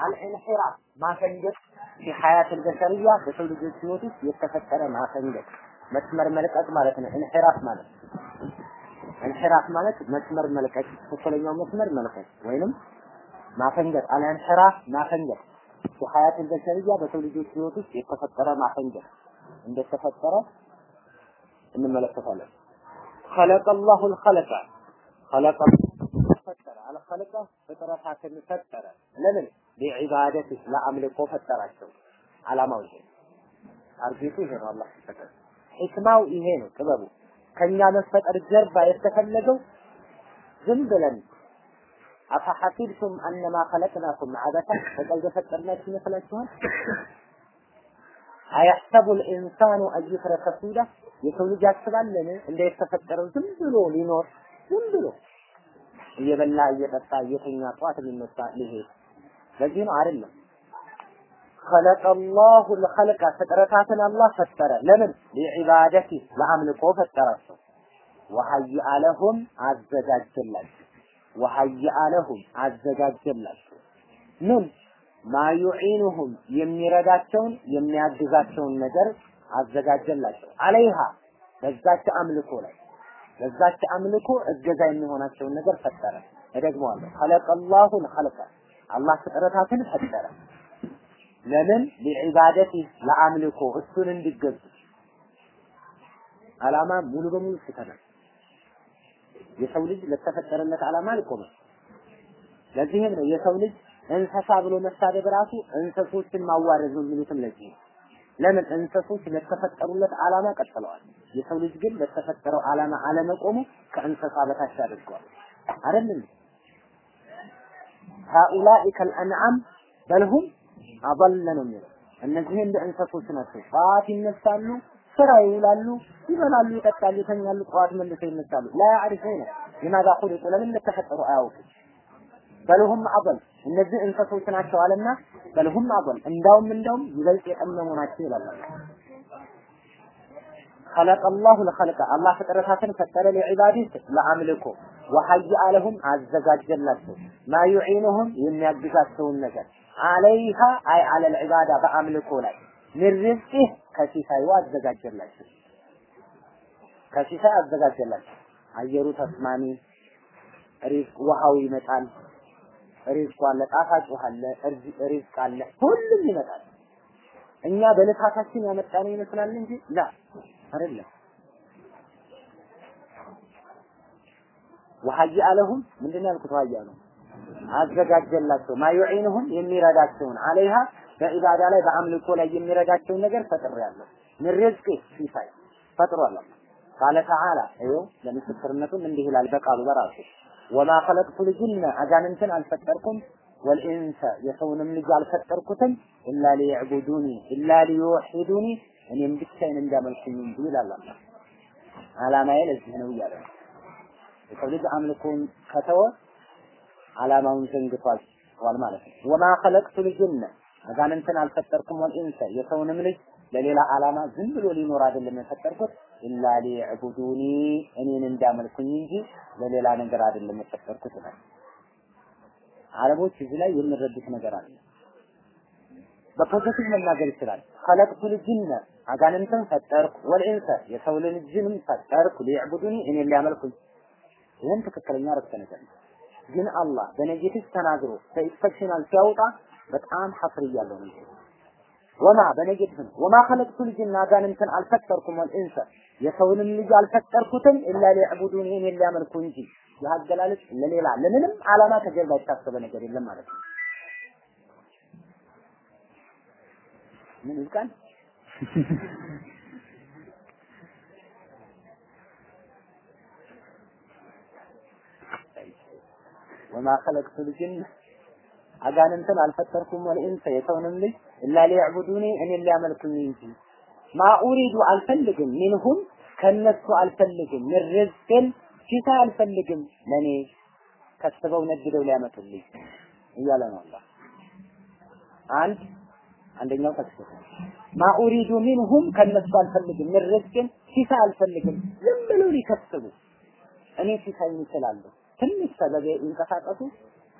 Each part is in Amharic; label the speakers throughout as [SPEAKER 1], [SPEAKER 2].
[SPEAKER 1] አልኢንሒራፍ ማፈንገጥ في حياة البشرية በሰው ልጆች ህይወት ውስጥ የተፈጠረ ማፈንገጥ መስመር መልቀቅ ማለት ነው። ኢንሒራፍ ማለት ኢንሒራፍ ማለት መስመር መልቀቅ፣ ትክክለኛው መስመር መልቀቅ ወይንም ማፈንገጥ። አልኢንሒራፍ ማፈንገጥ في حياة البشرية በሰው ልጆች ህይወት ውስጥ የተፈጠረ ማፈንገጥ እንደተፈጠረ እንመለከታለን። خلق الله الخلق خلق ፈጠረ አልኸለቀ ፍጥረታትን ፈጠረ ለምን ቢዒባደት ለአምልኮ ፈጠራቸው። አላማው ይሄ ታርጌቱ ይሄ ነው። አላህ ፈጠረ ሕክማው ይሄ ነው። ጥበቡ ከኛ መፈጠር ጀርባ የተፈለገው ዝም ብለን አፈሐሲብቱም አነማ ኸለቅናኩም ዐበታ በቀልድ ፈጠርናችሁ ይመስላችኋል? አያሕሰቡ ልኢንሳኑ አዩትረከ ሱዳ? የሰው ልጅ ያስባለን እንደ የተፈጠረው ዝም ብሎ ሊኖር ዝም ብሎ እየበላ እየጠጣ እየተኛ ጠዋት ሊነሳ ሊሄድ ለዚህ ነው አይደለም ኸለቀላሁ ለኸለቀ ፍጥረታትን አላህ ፈጠረ። ለምን ሊዒባደቲ ለአምልኮ ፈጠራቸው። ወሀይአ ለሁም አዘጋጀላቸው። ወሀይአ ለሁም አዘጋጀላቸው ምን ማዩዒኑሁም የሚረዳቸውን የሚያግዛቸውን ነገር አዘጋጀላቸው። አለይሃ በዛች አምልኮ ላይ በዛች አምልኮ እገዛ የሚሆናቸውን ነገር ፈጠረ። እደግመዋለሁ ኸለቀላሁን ኸልቀ አላህ ፍጥረታትን ፈጠረ። ለምን ሊዒባደቲ ለአምልኮ እሱን እንዲገዙ አላማ ሙሉ በሙሉ ስተናል። የሰው ልጅ ለተፈጠረለት አላማ አልቆመም። ለዚህም ነው የሰው ልጅ እንስሳ ብሎ መሳደብ ራሱ እንስሶችን ማዋረድ ነው የሚሉትም ለዚህ ነው። ለምን እንስሶች ለተፈጠሩለት ዓላማ ቀጥለዋል። የሰው ልጅ ግን ለተፈጠረው ዓላማ አለመቆሙ ከእንስሳ በታች አድርገዋል። አይደለም ሃኡላኢ ከልአንዓም በልሁም አበለ ነው የሚለው እነዚህ እንደ እንስሶች ናቸው። ጠዋት ይነሳሉ፣ ስራ ይውላሉ፣ ይበላሉ፣ ይጠጣሉ፣ ይተኛሉ፣ ጠዋት መልሰው ይነሳሉ። ላ ሊማዛ ኹሊቁ ለምን እንደተፈጠሩ አያውቁም። በልሁም አበል እነዚህ እንስሶች ናቸው አለና በልሁም አበል እንዳውም እንዳውም ይበልጥ የጠመሙ ናቸው ይላል። خلق الله الخلق الله فطرتاتن فطر لعباده لعملكم ወሐይአ ለሁም አዘጋጀላቸው ማ ዩዒኑሁም የሚያግዛቸውን ነገር አለይሃ አይ አለል ዒባዳ በአምልኮ ላይ ምን ሪዝቂህ ከሲሳዩ አዘጋጀላቸው ከሲሳይ አዘጋጀላቸው አየሩ ተስማሚ ሪዝቅ ውሃው ይመጣል ሪዝቅ አለ፣ ጣፋጭ ውሃ አለ፣ ሪዝቅ አለ፣ ሁሉም ይመጣል። እኛ በልፋታችን ያመጣነው ይመስላል እንጂ ላ አይደለም። ወሀይአ ለሁም ምንድን ነው ያልኩት? ወሀይአ ነው አዘጋጀላቸው ማዩዒንሁም የሚረዳቸውን አለይሃ በኢባዳ ላይ በአምልኮ ላይ የሚረዳቸውን ነገር ፈጥሬያለሁ። ምን ሪዝቅ ሲሳይ ፈጥሯል። ቃለ ተዓላ ይኸው ለምስክርነቱም እንዲህ ይላል በቃሉ በራሱ ወማ ኸለቅቱ ልጅነ አጋንንትን አልፈጠርኩም ወልኢንሰ የሰውንም ልጅ አልፈጠርኩትም ኢላ ሊዕቡዱኒ ኢላ ሊዩሒዱኒ እኔም ብቻዬን እንዲያመልኩኝ እንጂ ይላል አላህ። ዓላማዬ ለዚህ ነው እያለ ነው። የሰው ልጅ አምልኮን ከተወ ዓላማውን ዘንግቷል ማለት ነው። ወማ ኸለቅቱ ልጅነ አጋንንትን አልፈጠርኩም ወልኢንሰ የሰውንም ልጅ ለሌላ ዓላማ ዝም ብሎ ሊኖር አይደለም የፈጠርኩት ኢላ ሊዕቡዱኒ እኔን እንዳመልኩኝ እንጂ ለሌላ ነገር አይደለም የፈጠርኩት ይላል። አረቦች እዚህ ላይ የሚረዱት ነገር አለ። በፖዘቲቭ መናገር ይችላል። ኸለቅቱ ልጅነ አጋንንትን ፈጠርኩ፣ ወልኢንሰ የሰው ልጅንም ፈጠርኩ፣ ሊዕቡዱኒ እኔን ሊያመልኩኝ። ይህም ትክክለኛ ረፍተ ነገር ነው። ግን አላህ በ negative ተናግሮ በ exceptional ሲያወጣ በጣም حصر እያለው ነው። وما በ negative ነው። وما خلقت الجن አጋንንትን አልፈጠርኩም والإنس የሰውንም ልጅ አልፈጠርኩትም إلا ليعبدون እኔን ሊያመልኩ እንጂ ይህ ለሌላ ለምንም ዓላማ ከጀርባ የታሰበ ነገር የለም ማለት ነው። ምን ይልቃል? ወማ ኸለቅቱ ልጅን አጋንንትን አልፈጠርኩም ወልኢንሰ የሰውንም ልጅ ኢላ ሊዕቡዱኒ እኔን ሊያመልኩኝ እንጂ። ማ ኡሪዱ አልፈልግም ሚንሁም ከነሱ አልፈልግም። ምን ርዝቅን ፊታ አልፈልግም ለኔ ከስበው ነግደው ሊያመጡልኝ እያለ ነው አላህ። አንድ አንደኛው ተክስር ማ ኡሪዱ ሚንሁም ከነሱ አልፈልግም። ምን ርዝቅን ፊታ አልፈልግም። ዝም ብለው ሊከስቡ እኔ ፊታ ይችላሉ ትንሽ ሰበብ ይንቀሳቀሱ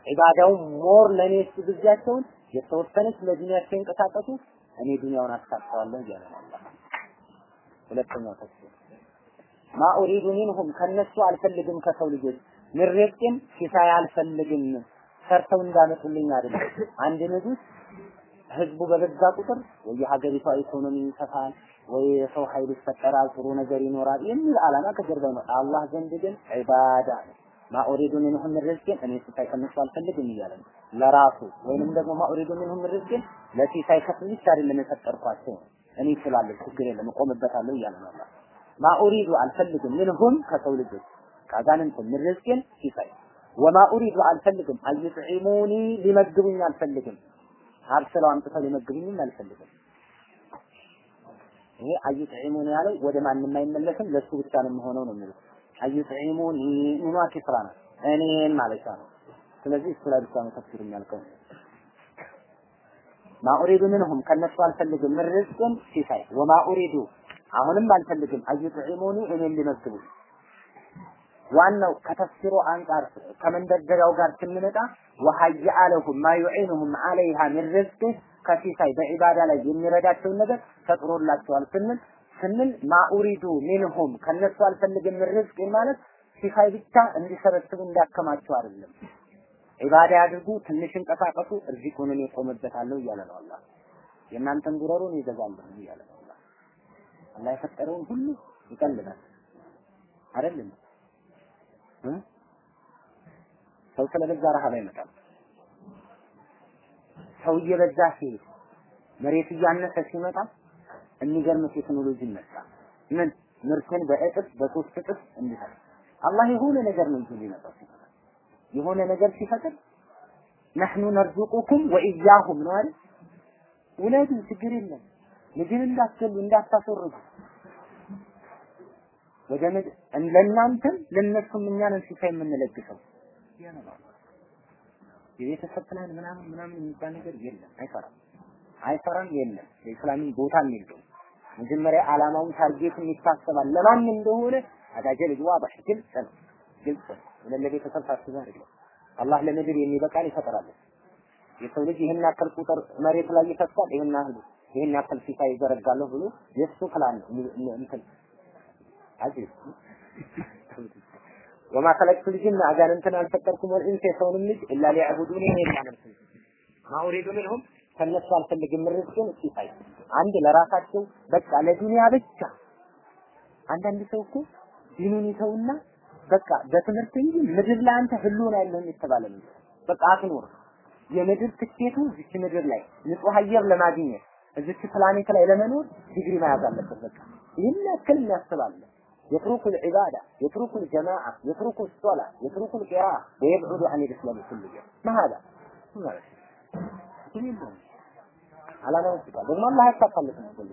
[SPEAKER 1] ዒባዳው ሞር ለእኔ እሱ ጊዜያቸውን የተወሰነች ለዱንያቸው ይንቀሳቀሱ እኔ ዱንያውን አስካፍተዋለሁ እያለ ሁለተኛው ተፍሲር ما أريد منهم ከነሱ አልፈልግም ከሰው ልጆች ሪዝቅን ሲሳይ አልፈልግም ሰርተው እንዳመጡልኝ አይደለም። አንድ ንጉስ ህዝቡ በበዛ ቁጥር ወይ የሀገሪቷ ኢኮኖሚ ይሰፋል ወይ የሰው ኃይል ይፈጠራል፣ ጥሩ ነገር ይኖራል የሚል ዓላማ ከጀርባ ነው። አላህ ዘንድ ግን ዒባዳ ነው። ما أريد منهم من رزق እኔ ሲሳይ ከነሱ አልፈልግም እያለ ነው። ለራሱ ወይንም ደግሞ ما أريد منهم من رزق ለሲሳይ ከፍል ብቻ አይደለም የፈጠርኳቸው። እኔ እችላለሁ፣ ችግር የለም እቆምበታለሁ እያለ ነው አላህ። ما أريد አልፈልግም منهم ከሰው ልጆች ከአጋንንትም من رزق? ሲሳይ። وما أريد አልፈልግም أن يطعمون ሊመግቡኝ አልፈልግም። አብስለው አምጥተው ሊመግቡኝም አልፈልግም። ይሄ አይጥዒሙኒ ያለው ወደ ማንም አይመለስም ለሱ ብቻ ነው የሚሆነው ነው የሚሉት አይጥዒሙኒ ምኗ ኪስራ ነው እኔን ማለት ነው። ስለዚህ እሱ ላይ ብቻ ነው ተፍሲር የሚያልቀው። ማ ኡሪዱ ምንሁም ከነሱ አልፈልግም። ምን ሪዝቅን ሲሳይ ወማ ኡሪዱ አሁንም አልፈልግም። አይጥዒሙኒ እኔን ሊመግቡኝ ዋናው ከተፍሲሩ አንጻር ከመንደርደሪያው ጋር ስንመጣ ወሀይአ ለሁም ማ ዩዒኑሁም ዐለይሃ ሚን ሪዝቅ ከሲሳይ በዒባዳ ላይ የሚረዳቸውን ነገር ፈጥሮላቸዋል ስንል ስንል ማኡሪዱ ሚንሁም ከነሱ አልፈልግም ሪዝቅ ማለት ሲሳይ ብቻ እንዲሰበስቡ እንዳከማቸው አይደለም። ዒባዳ ያድርጉ፣ ትንሽ እንቀሳቀሱ፣ እርዚቁን እኔ እቆምበታለሁ እያለ ነው አላህ። የእናንተን ጉረሩን ይገዛለሁ እያለ ነው አላህ። አላህ የፈጠረውን ሁሉ ይቀልዳል አይደለም? ሰው ስለበዛ ረሃብ አይመጣም። ሰው እየበዛ ሲሄድ መሬት እያነሰ ሲመጣ የሚገርም ቴክኖሎጂ መጣ። ምን ምርትን በእጥፍ በሶስት እጥፍ እንዲሰራ አላህ የሆነ ነገር ነው ሊመጣው ሲመጣ የሆነ ነገር ሲፈጥር ነህኑ ነርዙቁኩም ወኢያሁም ነው አይደል? ውለዱ ችግር የለም ልጅን እንዳትገሉ እንዳታስወርዱ ወደ ለእናንተም ለእነሱም እኛንን ሲሳይ የምንለግሰው የቤተሰብ ፕላን ምናምን ምናምን የሚባል ነገር የለም፣ አይሰራም፣ አይሰራም፣ የለም። የኢስላምን ቦታ የለውም። መጀመሪያ ዓላማውን target ኡን ይታሰባል ለማን እንደሆነ አዳጀል واضح ግልጽ ነው፣ ግልጽ ነው። ለቤተሰብ ታስበ አይደለም። አላህ ለምድር የሚበቃን ይፈጥራል። የሰው ልጅ ይህን ያክል ቁጥር መሬት ላይ ይፈሳል፣ ይህን ያህል ይህን ያክል ሲሳይ ይዘረጋለሁ ብሎ የእሱ ፕላን እንትን አጂብ ወማ ከለቅቱ ልጅና አጋንንትን አልፈጠርኩም ወልኢንስ የሰውንም ልጅ ኢላ ሊያዕቡዱኒ እኔ ሊያመልኩኝ ማ ኡሪዱ ሚንሁም ከነሱ አልፈልግም ርዝቅን ሲሳይ አንድ ለራሳቸው በቃ ለዱንያ ብቻ አንዳንድ ሰው እኮ ዲኑን ይተውና በቃ በትምህርት እንጂ ምድር ላይ አንተ ህልውና ያለህም የተባለ ነው። በቃ አትኖር። የምድር ትኬቱ እዚች ምድር ላይ ንጹህ አየር ለማግኘት እዚች ፕላኔት ላይ ለመኖር ዲግሪ መያዝ አለበት። በቃ ይህን ያክል የሚያስባለ يترك العبادة يترك الجماعة يترك الصلاة يترك القراءة ويبعد عن الإسلام كله ما هذا؟ ما هذا؟ ዓላማውን ስቷል። ደግሞ አላህ ያሳካለትም ሁሉ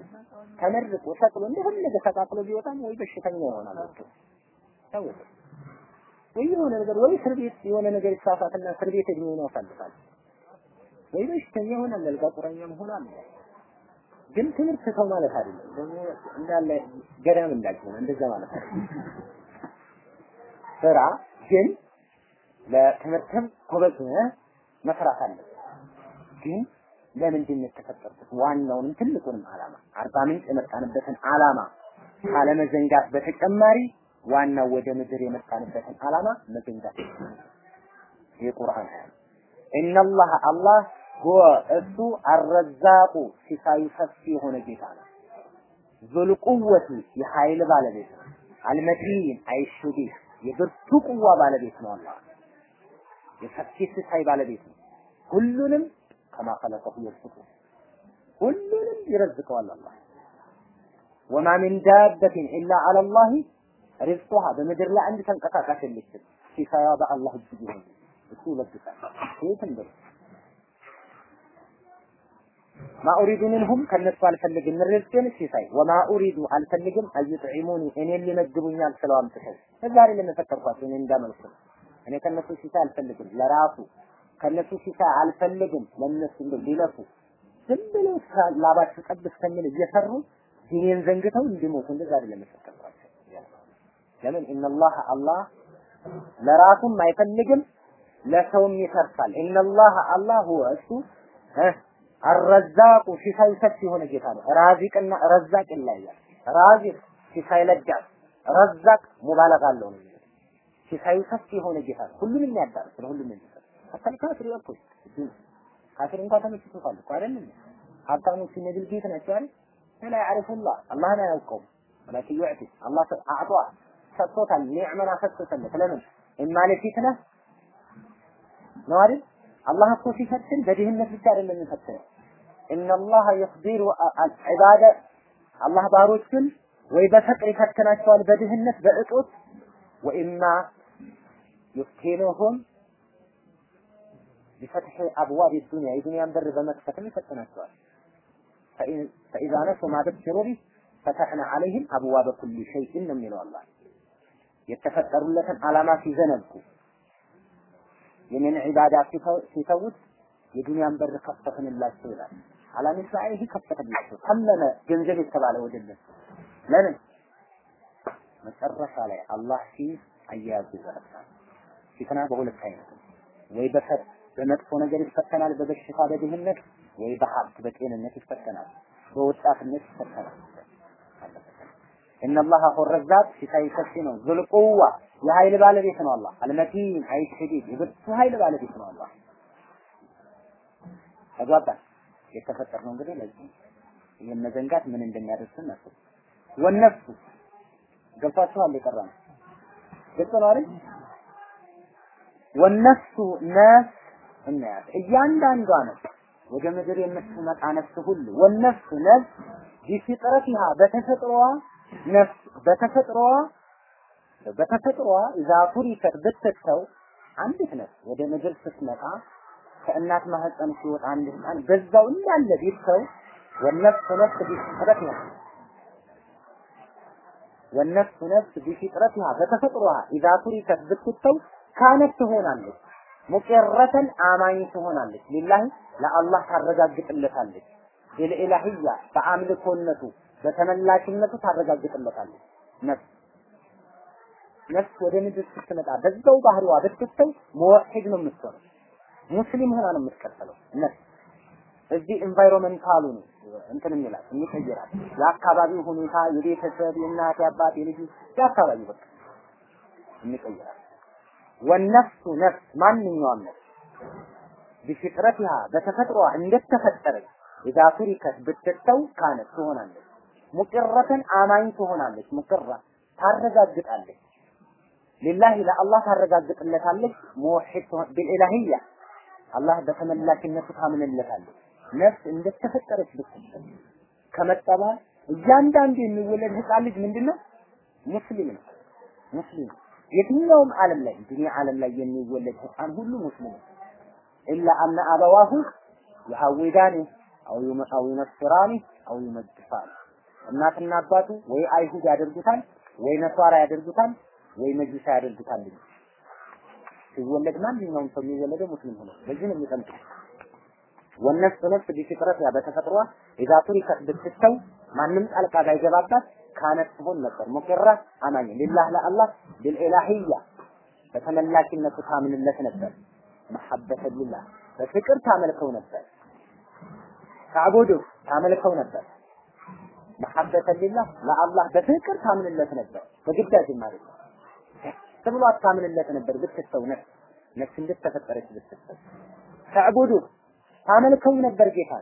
[SPEAKER 1] ተመርቆ ተቅሎ እንደፈለገ ተቃጥሎ ቢወጣም ወይ በሽተኛ ይሆናል ታወቀ ወይ የሆነ ነገር ወይ እስር ቤት የሆነ ነገር ይሳሳትና እስር ቤት እድሜውን ያሳልፋል ወይ በሽተኛ ይሆናል፣ አልጋ መሆን አለ። ግን ትምህርት ሰው ማለት አይደለም። ደግሞ እንዳለ ገዳም እንዳልሆነ እንደዛ ማለት አይደለም። ስራ ግን ለትምህርትም ጎበዝ መስራት አለ። ግን ለምንድን ነው የተፈጠርኩት? ዋናውንም ትልቁንም ዓላማ አርባ ምንጭ የመጣንበትን ዓላማ ካለመዘንጋት በተጨማሪ ዋናው ወደ ምድር የመጣንበትን ዓላማ መዘንጋት የቁርአን አያ ኢነላህ አላህ እሱ አረዛቁ ሲሳዩ ሰፊ የሆነ ጌታ ነው። ዙልቁወቲ የኃይል ባለቤት ነው። አልመቲን አይሹዲ የብርቱ ቁዋ ባለቤት ነው። አላህ የሰፊ ሲሳይ ባለቤት ነው። ሁሉንም ከማ ኸለቀሁ የርዝቁ ሁሉንም ይረዝቀዋል አላህ ወማ ሚን ዳበትን ኢላ ዐለላህ ሪዝቁሃ በምድር ላይ አንድ ተንቀሳቃሽ የለችም ሲሳያ በአላህ እጅ ይሆን እሱ ይለግሳል የትም ድረስ ማ ኡሪዱ ሚንሁም ከነሱ አልፈልግም ምን ሪዝቅን ሲሳይ ወማ ኡሪዱ አልፈልግም አይጥዒሙኒ እኔን ሊመግቡኝ አልችለው አምጥተው ዛሬ ለመፈጠርኳቸው እኔ እንዳመልኩ እኔ ከነሱ ሲሳይ አልፈልግም ለራሱ ከነሱ ሲሳይ አልፈልግም ለነሱ እንደው ሊለፉ ዝም ብለው ላባቸው ጠብ እስከሚል እየሰሩ ዲኔን ዘንግተው እንዲሞቱ እንደዛ አይደለም የፈጠርኳቸው ለምን ኢነላህ አላህ ለራሱም አይፈልግም ለሰውም ይተርፋል። ኢነላህ አላህ እሱ አረዛቁ ሲሳይ ሰፊ የሆነ ጌታ ነው። ራዚቅና ረዛቅ ይለያያል። رازق ሲሳይ ለጋስ፣ رزاق مبالغة አለው ነው። ሲሳዩ ሰፊ የሆነ ጌታ ነው። ሁሉንም ያዳርስ ለሁሉም የሚሰጥ አካል ካፍር ያቆይ ካፍር እንኳን ተመችቶታል እኮ አይደለም። ሀብታሞች እነ ቢል ጌት ናቸው አይደል? لا يعرف الله አላህን አያውቀውም። ولكن يعطي الله أعطاه ሰጥቶታል። ኒዕመና ሰጥቶታል። ለምን ኢማ ለፊትነ ነው አይደል? አላህ እኮ ሲፈትን በድህነት ብቻ አይደለም የሚፈትነው። ኢነላህ የኽቢሩ ዒባደ አላህ ባሮችን ወይ በፈቅር ይፈትናቸዋል በድህነት በእጦት ወኢማ ዩፍቲኑሁም ቢፈትሒ አብዋብ ዱንያ የዱንያን በር በመክፈትም ይፈትናቸዋል። ፈኢዛ ነሱ ማ ذكሩ ቢህ ፈተሕና ዐለይህም አብዋበ ኩሊ ሸይእን ነው የሚለው አላህ የተፈጠሩለትን ዓላማ ሲዘነጉ የኔን ዒባዳ ሲተዉት የዱንያን በር ከፈትንላቸው ይላል። አላሚ ሳይህ ከፈተላቸው ተመመ ገንዘብ የተባለ ወደለት ለምን መጨረሻ ላይ አላህ ሲይዝ አያያዙ ይዘረጋል። ፊትና በሁለት አይነት ወይ በፈት በመጥፎ ነገር ይፈተናል፣ በበሽታ በድህነት፣ ወይ በሀብት በጤንነት ይፈተናል፣ በወጣትነት ይፈተናል። ኢነላህ ሁወ ረዛቅ ሲሳይ ሰፊ ነው። ዙልቁዋ የኃይል ባለቤት ነው አላህ። አልመቲን ኃይል ሸዲድ የብርቱ ኃይል ባለቤት ነው አላህ። ተግባባን። የተፈጠርነው እንግዲህ ለዚህ ይህን መዘንጋት ምን እንደሚያደርስን ነው። ወነፍሱ ገብቷችኋል? የቀረ ነው ግልጽ ነው አይደል? ወነፍሱ ነፍስ እናያት። እያንዳንዷ ነፍስ ወደ ምድር የምትመጣ ነፍስ ሁሉ ወነፍሱ ነፍስ ቢፍጥረቲሃ በተፈጥሮዋ ነፍስ በተፈጥሮዋ በተፈጥሮዋ ኢዛ ቱሪከት ብትተው አንዲት ነፍስ ወደ ምድር ስትመጣ ከእናት ማህፀን ሲወጣ አንድ ህፃን በዛው እንዳለ ቢተው ወነፍሱ ነፍስ ቢፍጥረቲሃ ወነፍሱ ነፍስ ቢፊጥረቲሃ በተፈጥሮዋ ኢዛ ቱሪከት ብትተው ካነት ትሆናለች ሙቀረተን አማኝ ትሆናለች። ሊላሂ ለአላህ ታረጋግጥለታለች። ቢልኢላሂያ በአምልኮነቱ በተመላሽነቱ ታረጋግጥለታለች። ነፍስ ነፍስ ወደ ምድር ስትመጣ በዛው ባህሪዋ ብትተው ሙወሒድ ነው የምትሆነው። ሙስሊም ሆና ነው የምትቀጥለው። ነፍስ እዚህ ኤንቫይሮመንታሉ ነው እንትን የሚላል የሚቀይራል። የአካባቢው ሁኔታ የቤተሰብ የእናት የአባት የልጅ የአካባቢው በቃ የሚቀይራል። ወነፍሱ ነፍስ ማንኛውም ነፍስ ቢፍጥረቲሃ በተፈጥሮዋ እንደተፈጠረች ኢዛ ቱሪከት ብትተው ካነት ትሆናለች። ሙቅረተን አማኝ ትሆናለች። ሙቅራ ታረጋግጣለች። ሊላሂ ለአላህ ታረጋግጥለታለች። ሙወሒድ ቢልኢላሂያ አላህ በተመላሽነቱ ታምንለታለች። ነፍስ እንደተፈጠረች ብትሰጥ ከመጠባ እያንዳንዱ የሚወለድ ህፃን ልጅ ምንድነው? ሙስሊም ነው። ሙስሊም የትኛውም ዓለም ላይ ዱንያ ዓለም ላይ የሚወለድ ህፃን ሁሉ ሙስሊም ኢላ አነ አበዋሁ የሐዊዳኒ አው ይነስራኒ አው ይመጅሳኒ እናትና አባቱ ወይ አይሁድ ያደርጉታል ወይ ነሷራ ያደርጉታል ወይ መጁሳ ያደርጉታል። ሲወለድ ማንኛውም ሰው የሚወለደው ሙስሊም ሆኖ በዚህ ነው የሚጠምቀው። ወነፍስ ነፍስ ቢፍጥረት ያ በተፈጥሯ ኢዛ ቱሪከት ማንም ጣልቃ ባይገባባት ካነት ትሆን ነበር። ሙቅራ አማኝ ሊላህ ለአላህ ቢልኢላሂያ በተመላኪነቱ ታምንለት ነበር። መሐበተ ሊላህ በፍቅር ታመልከው ነበር። ታዕቡዱ ታመልከው ነበር። መሐበተ ሊላህ ለአላህ በፍቅር ታምንለት ነበር። በግዳጅ ማለት ነው። ተብሎ አታምንለት ነበር ብትተው ነፍስ። ነፍስ እንደተፈጠረች ብትተው? ታዕቡዱ ታመልከው ነበር ጌታ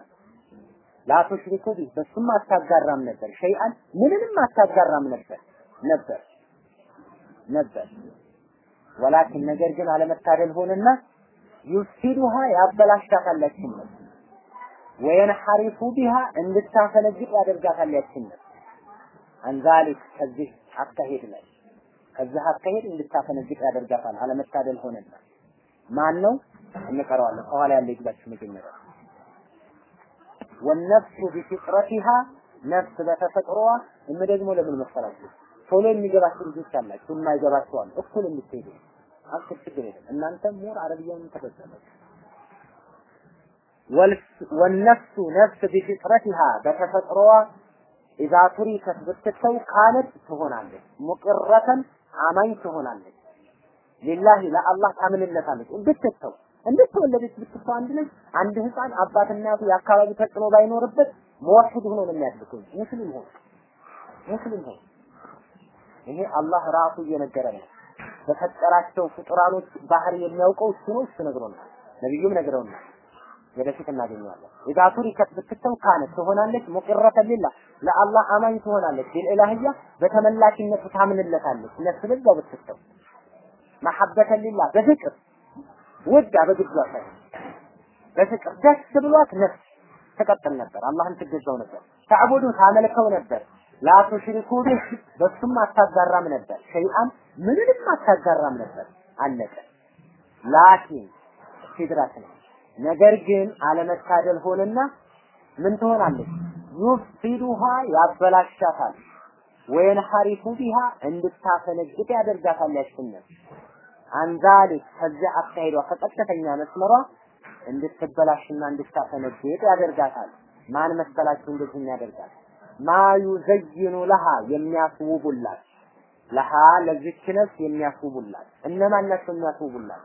[SPEAKER 1] ቱሽሪኩ ቢህ በሱም አታጋራም ነበር። ሸይአን ምንንም አታጋራም ነበር። ነበር። ነበር። ወላኪን ነገር ግን አለመታደል ሆነና ዩፍሲዱሃ ያበላሽታታል ያችን ነፍስ ወየንሐሪፉ ቢሃ እንድታፈነግጥ ያደርጋታል ያችን ነፍስ አንዛሊክ ከዚህ አካሄድ ላይ ከዚህ አካሄድ እንድታፈነግጥ ያደርጋታል። አለመታደል ሆነና ማን ነው? እንቀረዋለን። ከኋላ ያለ ይግባችሁ መጀመሪያ والنفس بفطرتها ነፍስ በተፈጥሮዋ እም ደግሞ ለምን መሰላችሁ? ቶሎ የሚገባችሁ ልጆች አላችሁ የማይገባችሁ አሉ። እኩል የምትሄዱ አስር ችግር የለም። እናንተም ሞር አረብያውን ተፈጸመች። والنفس ነፍስ بفطرتها በተፈጥሮዋ إذا تركت ብትተው كانت ትሆናለች። مقرة አማኝ ትሆናለች። ሊላሂ ለአላህ ታምንለታለች። ብትተው እንደተወለደች ብትተው አንድ ልጅ አንድ ህፃን አባት እናቱ የአካባቢ ተጽዕኖ ባይኖርበት መዋሂድ ሆኖ ነው የሚያድገው። ሙስሊም ሆኖ ሙስሊም ሆኖ። ይሄ አላህ ራሱ እየነገረ ነው። በፈጠራቸው ፍጡራኖች ባህሪ የሚያውቀው እሱ ነው እሱ ነግሮናል። ነብዩም ነግረውናል። ወደፊት እናገኘዋለን። ኢዛ ቱሪከት ብትተው ካነት ትሆናለች ሙቅረተ ሊላህ ለአላህ አማኝ ትሆናለች። ቢልኢላህያ በተመላኪነቱ ታምንለታለች። ነፍስ በዛው ብትተው መሐበተ ሊላህ በፍቅር ወዳ በግዷ ሳይሆን በፍቅር ደስ ብሏት ነፍስ ትቀጥል ነበር። አላህን ትገዛው ነበር። ተዕቡዱ ታመልከው ነበር። ላ ቢህ በሱም አታጋራም ነበር። ሸይአን ምንንም አታጋራም ነበር። አለቀ። ላኪን ሲድራት ነው። ነገር ግን አለመታደል ሆነና ምን ትሆናለች? ዩፍሲዱሃ ያበላሻታል። ወየንሐሪፉ ቢሃ እንድታፈነግጥ ያደርጋታል ያችንን አንዛሊክ ከዚያ አካሄዷ ከቀጥተኛ መስመሯ እንድትበላሽና እንድታፈነግጥ ያደርጋታል። ማን መሰላችሁ እንደዚህ የሚያደርጋት። ማ ዩዘይኑ ለሃ የሚያስውቡላት። ለሃ ለዚች ነፍስ የሚያስውቡላት። እነማን ናቸው የሚያስውቡላት?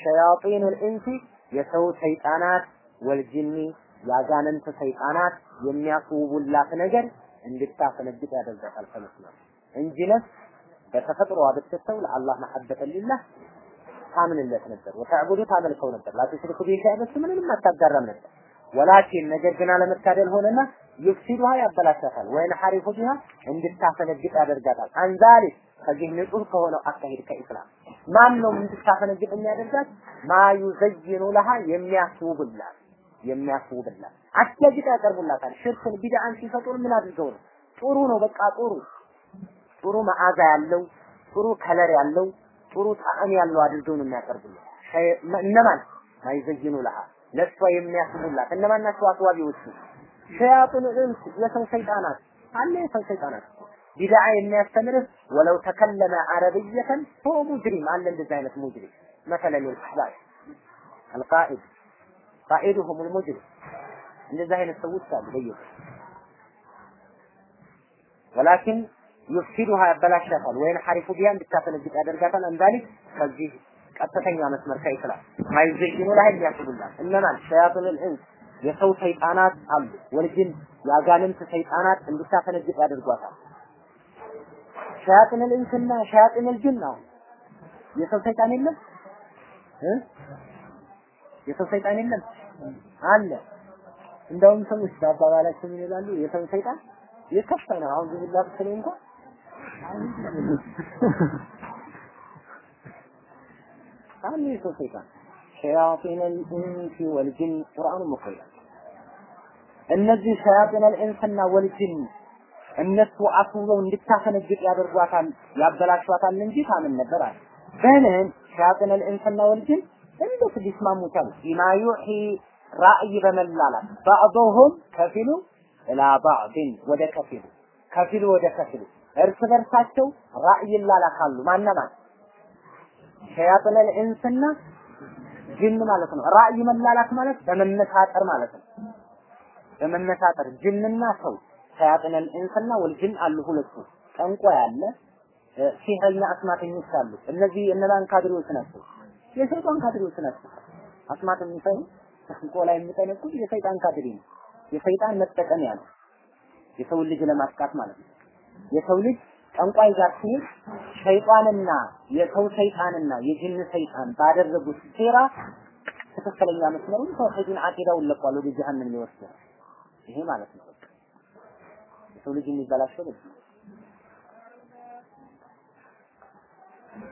[SPEAKER 1] ሸያጢኑ ልኢንሲ የሰው ሰይጣናት ወልጅኒ የአጋንንት ሰይጣናት የሚያስውቡላት ነገር እንድታፈነግጥ ያደርጋታል። ከመስመር እንጂ ነፍስ በተፈጥሮዋ ብትተው ለአላህ መሐበተ ሊላህ ታምንለት ነበር። ወተዕቡዱ ታመልከው ነበር። ላትሽርኩ ቢሂ ሸይአን ምንም አታጋራም ነበር። ወላኪን ነገር ግን አለመታደል ሆነና ይፍሲዱሃ ያበላሻታል። ወይን ሐሪፉ ቢሃ እንድታፈነግጥ ያደርጋታል። አንዛሊ ከዚህ ንጹህ ከሆነው አካሄድ ከኢስላም ማን ነው እንድታፈነግጥ የሚያደርጋት ما يزين لها የሚያስውብላት የሚያስውብላት አስያጊጥ ያቀርቡላታል። ሽርክን ቢድዓን ሲፈጥሩ ምን አድርገው ነው? ጥሩ ነው በቃ ጥሩ ጥሩ መዓዛ ያለው ጥሩ color ያለው ጥሩ ጣዕም ያለው አድርገው ነው የሚያቀርቡላት። እነማን? ما يزين لها። ለእሷ የሚያስቡላት። እነማን ናቸው? አስዋቢዎቹ شياطين الإنس የሰው ሰይጣናት። አለ የሰው ሰይጣናት። ቢድዓ የሚያስተምርህ ወለው ተከለመ አረብየተን ሆ ሙጅሪም። አለ እንደዚህ አይነት ሙጅሪም። መሰለን ልአሕባር አልቃኢድ። ቃኢዱሁም ልሙጅሪም እንደዚህ አይነት ሰዎች አሉ በየ ወላኪን ዩፍሲዱሃ ያበላሻታል። ወይን ሐሪፉ ቢያ እንድታፈነግጥ ያደርጋታል። አንዳሊክ ከዚህ ቀጥተኛ መስመር ከኢስላም ማይዘይኑ ላይ የሚያስቡላት እነማን? ሸያጡን ልኢንስ። የሰው ሰይጣናት አሉ። ወልጅን የአጋንንት ሰይጣናት እንድታፈነግጥ ያደርጓታል። ሸያጥን ልኢንስና ሸያጥን ልጅን ነው። የሰው ሰይጣን የለም? እ? የሰው ሰይጣን የለም? አለ። እንደውም ሰዎች በአባባላቸው ምን ይላሉ? የሰው ሰይጣን የከፋ ነው። አሁን ቢላ ብትለኝ እንኳን هذه الصفة شياطين الإنس والجن ቁርአኑ ሞክላ እነዚህ ሸያጢን አልኢንስና ወልጅን እነሱ አስውበው እንድታፈነግጥ ያደርጓታል ያበላሿታል እንጂ ታምን ነበር አለ። በምን ሸያጢን አልኢንስና ወልጅን እንዴት ሊስማሙ ቢማ ዩሒ ራእይ በመላላት ባዕዶሁም ከፊሉ ኢላ ባዕድን ወደ ከፊሉ ከፊሉ ወደ ከፊሉ። እርስ በርሳቸው ራእይ ይላላካሉ ማነማን ሸያጥን ልኢንስና ጅን ማለት ነው። ራእይ መላላክ ማለት በመመሳጠር ማለት ነው። በመመሳጠር ጅንና ሰው ሸያጥን ልኢንስና ወልጅን አሉ ሁለቱ። ጠንቋይ አለ፣ ሲህረኛ አስማተኞች አሉ። እነዚህ እነማን ካድሬዎች ናቸው? የሰይጣን ካድሬዎች ናቸው። አስማት የሚሰሩ ጥንቆላ የሚጠነቁ የሰይጣን ካድሬ ነው። የሰይጣን መጠቀሚያ ነው። የሰው ልጅ ለማጥቃት ማለት ነው። የሰው ልጅ ጠንቋይ ጋር ሲሄድ ሸይጣንና የሰው ሰይጣንና የጅን ሰይጣን ባደረጉት ሴራ ትክክለኛ መስመሩን ተውሂድን አቂዳውን ለቋል ወደ ጀሃነም ሊወስድ ይሄ ማለት ነው። የሰው ልጅ የሚበላሸው በዚህ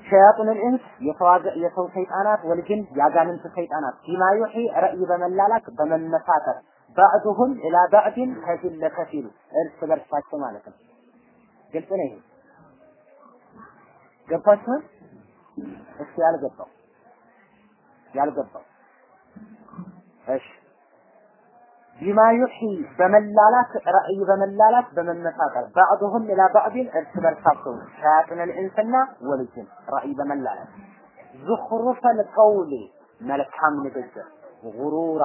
[SPEAKER 1] ሸያጡን ልእንስ የሰው ሰይጣናት ወልጅን የአጋንንት ሰይጣናት ቢማ ዩሒ ረእይ በመላላክ በመመሳተር ባዕዱሁም ኢላ ባዕድን ከፊል ለከፊሉ እርስ በርሳቸው ማለት ነው። ግልጽ ነው ይሄ። ገባችኋል? እስኪ ያልገባው ያልገባው። እሺ። ቢማ ዩሒ በመላላክ ራእይ በመላላክ በመመሳጠር ባዕዱሁም ኢላ ባዕድን እርስ በርሳቸው ሸያጥን ልኢንስና ወልጅን ራእይ በመላላክ ዙኽሩፈል ቀውሊ መልካም ንግግር። ጉሩራ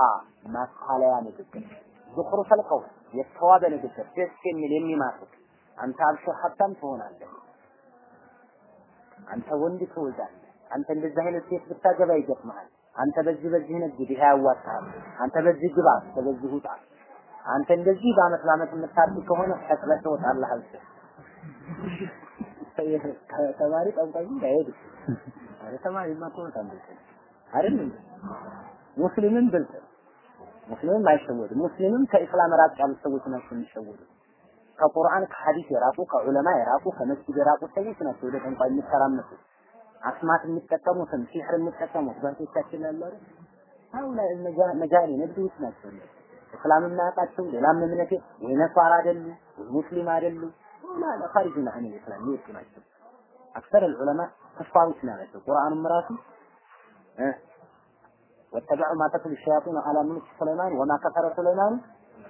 [SPEAKER 1] ማታለያ ንግግር። ዙኽሩፈል ቀውል የተዋበ ንግግር። ደስ የሚል የሚማርክ አንተ አብሽር ሀብታም ትሆናለህ አንተ ወንድ ትወልዳለህ አንተ እንደዚህ አይነት ሴት ብታገባ ይገጥምሃል። አንተ በዚህ በዚህ ነግድ ይሄ ያዋጣሃል። አንተ በዚህ ግባ፣ አንተ በዚህ ውጣ። አንተ እንደዚህ በአመት በአመት የምታድግ ከሆነ ተጥለህ ትወጣለህ አልኩ። ተማሪ ጠንቋይ እንዳይሄድ አረ ተማሪማ እኮ በጣም አይደል እንዴ? ሙስሊምም ብልጥ ሙስሊምም አይሸወድም። ሙስሊምም ከኢስላም ራቅ ያሉ ሰዎች ናቸው የሚሸወዱ። ከቁርአን ከሐዲስ የራቁ ከዑለማ የራቁ ከመስጊድ የራቁ ሰዎች ናቸው። ወደ ጠንቋ የሚተራመሱ አስማት የሚጠቀሙትም ሲሕር የሚጠቀሙት በንቶቻችን ያሉ አይደል? መጃኒ ነብዮች ናቸው። እስላም የማያውቃቸው ሌላም እምነት ወይ ነሷር አይደሉ ወይ ሙስሊም አይደሉ لا خارجين عن الإسلام ይወጡ ናቸው። أكثر العلماء ክፋሮች ናቸው። ቁርአኑም ራሱ واتبعوا ما تتلو الشياطين على ملك سليمان وما كفر سليمان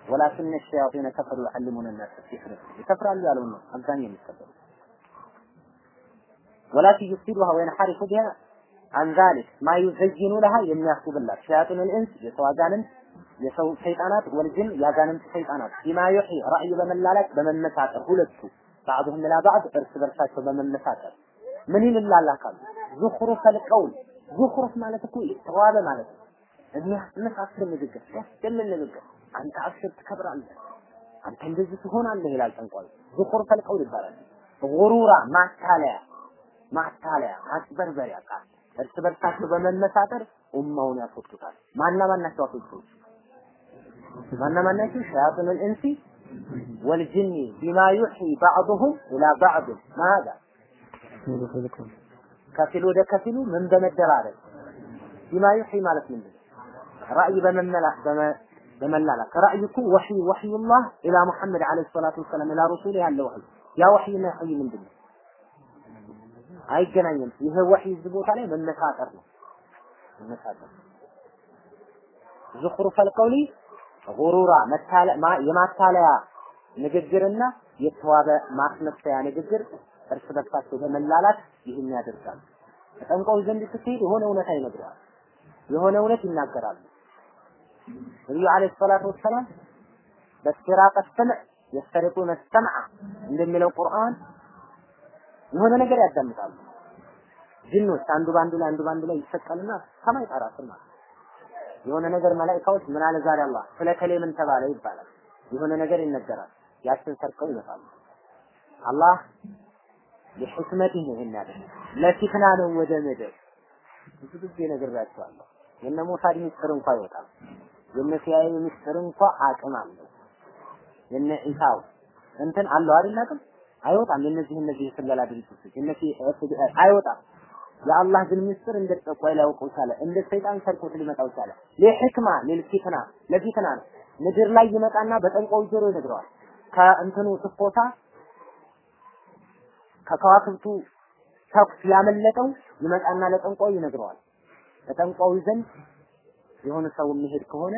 [SPEAKER 1] ولكن الشياطين كفروا يعلمون الناس السحر ይከፍራሉ ያለውን ነው አብዛኛው የሚቀበሉ ولكن يفسدها وينحرف بها عن ذلك ما يزين لها የሚያስቡላት شياطين الإنس የሰው አጋንንት የሰው ሰይጣናት ወልጅን የአጋንንት ሰይጣናት ቢማ ዩሒ ራእይ በመላላክ በመመሳጠር ሁለቱ ባዕዱሁም ላ ባዕድ እርስ በርሳቸው በመመሳጠር ምን ይልላላካሉ ዙኽሩፈል ቀውል ዙኽሩፍ ማለት እኮ የተዋበ ማለት ነው። የሚያስመሳስል ንግግር ደስ ንግግር። አንተ አብሽር ትከብራለህ፣ አንተ እንደዚህ ትሆናለህ ይላል ጠንቋዩ። ዝኹር ፈልቀው ይባላል። ጉሩራ ማታለያ፣ ማታለያ አጭበርበሪያ ቃል እርስ በርሳቸው በመመሳጠር ኡማውን ያስወጡታል። ማና ማናቸው አስወጡት? ማና ማናቸው? شياطين الإنس والجن بما يوحي بعضهم إلى بعض ማዳ ከፊል ወደ ከፊሉ ምን በመደራረግ بما يوحي ማለት ምንድን ነው? ራእይ በመመላ በመላላክ ራእይ እኮ وحي وحي الله إلى محمد عليه الصلاة والسلام إلى الرسول ያለ ወሕይ ያ ወሕይና ወሕይ ምንድን ነው? አይገናኝም። ይሄ ወሕይ እዚህ ቦታ ላይ መመሳጠር ነው። መመሳጠር ዙኽሩፈል ቀውሊ ጉሩራ የማታለያ ንግግርና የተዋበ ማስመሰያ ንግግር እርስ በርሳቸው በመላላት ይህን ያደርጋሉ። ጠንቋዩ ዘንድ ስትሄድ የሆነ እውነት ይነግረዋል፣ የሆነ እውነት ይናገራሉ። ነቢዩ ዓለይሂ ሰላቱ ወሰላም በስራቀ ሰምዕ የስተሪቁነ ሰምዐ እንደሚለው ቁርአን የሆነ ነገር ያዳምጣሉ። ጅኖች አንዱ ባንዱ ላይ አንዱ ባንዱ ላይ ይሰቀልና ሰማይ ማለት የሆነ ነገር መላኢካዎች ምን አለ ዛሬ አላህ ስለ ከሌ ምን ተባለ ይባላል። የሆነ ነገር ይነገራል። ያችን ሰርቀው ይመጣሉ። አላህ ለሕክመትህ ነው ይሄን ያደረገ ለፊትና ነው ወደ ምድር ብዙ ጊዜ ነግራቸዋለሁ። የነ ሞሳድ ሚስጥር እንኳ ይወጣል። ሲአይኤ ሚስጥር እንኳ አቅም አለው። የነ ኢሳው እንትን አለው አይደል አቅም አይወጣም። የነዚህ እነዚህ ስለላ ድርጅቶች እነዚህ አይወጣም። የአላህ ግን ምስጢር እንደ ጠቋይ ሊያውቀው ቻለ። እንደ ሰይጣን ሰርቆት ሊመጣው ቻለ። ለሕክማ ለልፊትና ለፊትና ነው። ምድር ላይ ይመጣና በጠንቋዩ ጆሮ ይነግረዋል። ከእንትኑ ስፎታ ከከዋክብቱ ተኩስ ያመለጠው ይመጣና ለጠንቋዩ ይነግረዋል። ለጠንቋዩ ዘንድ የሆነ ሰው የሚሄድ ከሆነ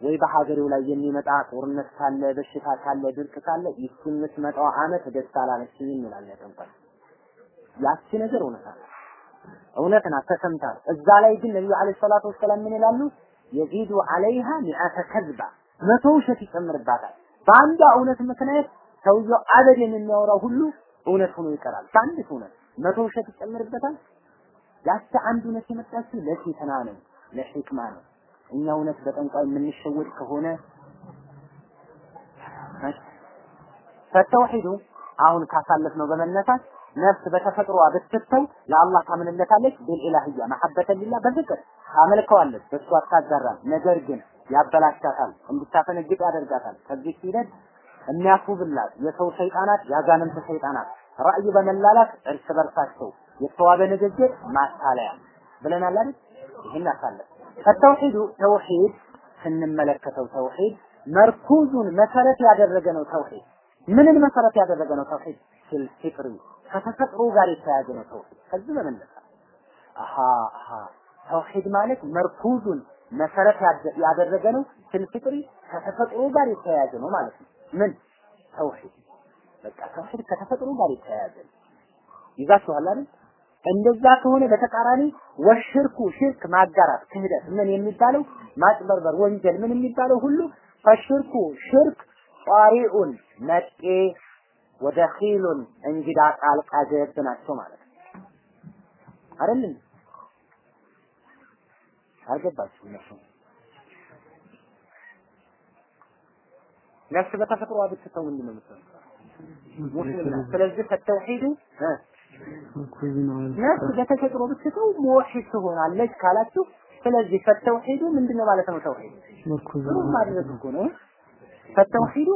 [SPEAKER 1] ወይ በሀገሬው ላይ የሚመጣ ጦርነት ካለ፣ በሽታ ካለ፣ ድርቅ ካለ ይቺ የምትመጣው አመት ደስ አላለችኝም ይላል ጠንቋይ። ያቺ ነገር እውነት ናት፣ እውነት ናት፣ ተሰምታል። እዛ ላይ ግን ነቢዩ ዓለይሂ ሰላቱ ወሰላም ምን ይላሉ? የዚዱ አለይሃ ሚአተ ከዝባ መቶ ውሸት ይጨምርባታል። በአንዷ እውነት ምክንያት ሰውየው አበድን የሚያወራው ሁሉ እውነት ሆኖ ይቀራል። በአንዲት እውነት መቶ ውሸት ይጨምርበታል። ያቺ አንድ እውነት የመጣችው ለፊትና ነው፣ ለሕክማ ነው። እኛ እውነት በጠንቋይ የምንሸወድ ከሆነ ፈተውሂዱ አሁን ካሳለፍነው በመነሳት ነፍስ በተፈጥሮዋ ብትተው ለአላህ ታምንለታለች። ቢልኢላህያ መሐበተን ሊላህ በፍቅር ታመልከዋለች፣ በእሱ አታጋራም። ነገር ግን ያበላሻታል፣ እንድታፈነግጥ ያደርጋታል። ከዚህ ሂደት የሚያስቡላት የሰው ሰይጣናት ያጋንንት ሰይጣናት ራእይ በመላላት እርስ በርሳቸው የተዋበ ንግግር ማታለያ ብለናል አይደል? ይህን አሳለፍ ከተውሂዱ ተውሂድ ስንመለከተው ተውሂድ መርኩዙን መሰረት ያደረገ ነው። ተውሂድ ምንን መሰረት ያደረገ ነው? ተውሂድ ፊልፊጥሪ ከተፈጥሮ ጋር የተያያዘ ነው። ተውሂድ ከዚህ በመነሳት አሃ አሃ ተውሂድ ማለት መርኩዙን መሰረት ያደረገ ነው። ፊልፊጥሪ ከተፈጥሮ ጋር የተያያዘ ነው ማለት ነው። ምን ተውሂድ በቃ ተውሂድ ከተፈጥሮ ጋር የተያያዘ ነው። ይዛችኋል አይደል? እንደዛ ከሆነ በተቃራኒ ወሽርኩ ሽርክ ማጋራት ክህደት ምን የሚባለው ማጭበርበር ወንጀል ምን የሚባለው ሁሉ ፈሽርኩ ሽርክ ጧሪኡን መጤ ወደ ኺሉን እንግዳ ጣልቃ ገብ ናቸው ማለት ነው። አይደል? አልገባችሁም ነፍሱ ነፍስ በተፈጥሮ ብትተው ምንድን ነው የምትሆነው? ስለዚህ ፈተውሂዱ እ ነፍስ በተፈጥሮ ብትተው ሙወሒድ ትሆናለች ካላችሁ፣ ስለዚህ ፈተውሂዱ ምንድን ነው ማለት ነው? ተውሂድ? ምንም ማድረግ እኮ ነው። فالتوحيد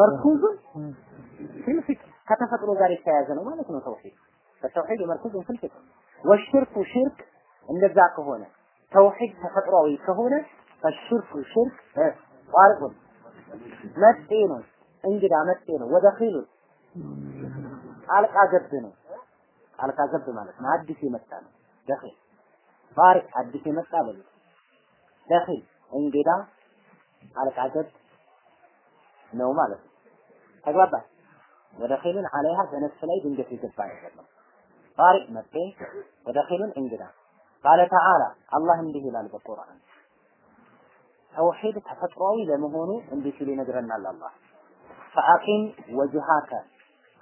[SPEAKER 1] مركوز في الفطرة ከተፈጥሮ ጋር የተያያዘ ነው ማለት ነው። ተውሂድ። فالتوحيد مركوز في الفطرة والشرك ሽርክ እንደዛ ከሆነ ተውሂድ ተፈጥሯዊ ከሆነ فالشرك ሽርክ ቋርቁን መጤ ነው። እንግዳ መጤ ነው። ودخيل ጣልቃ ገብ ነው። ጣልቃ ገብ ማለት ነው። አዲስ የመጣ ነው። دخيل طارئ አዲስ የመጣ በሉ። ደኺል እንግዳ ጣልቃ ገብ ነው ማለት ነው። ተግባባል ወደ ኺሉን አለይሃ በነፍስ ላይ ድንገት የገባ ነገር ነው። ፋሪቅ መጤ ወደ ኺሉን እንግዳ። ቃለ ተዓላ አላህ እንዲህ ይላል በቁርአን። ተውሂድ ተፈጥሯዊ ለመሆኑ እንዲህ ሲል ይነግረናል አላህ። ፈአቂም ወጅሃከ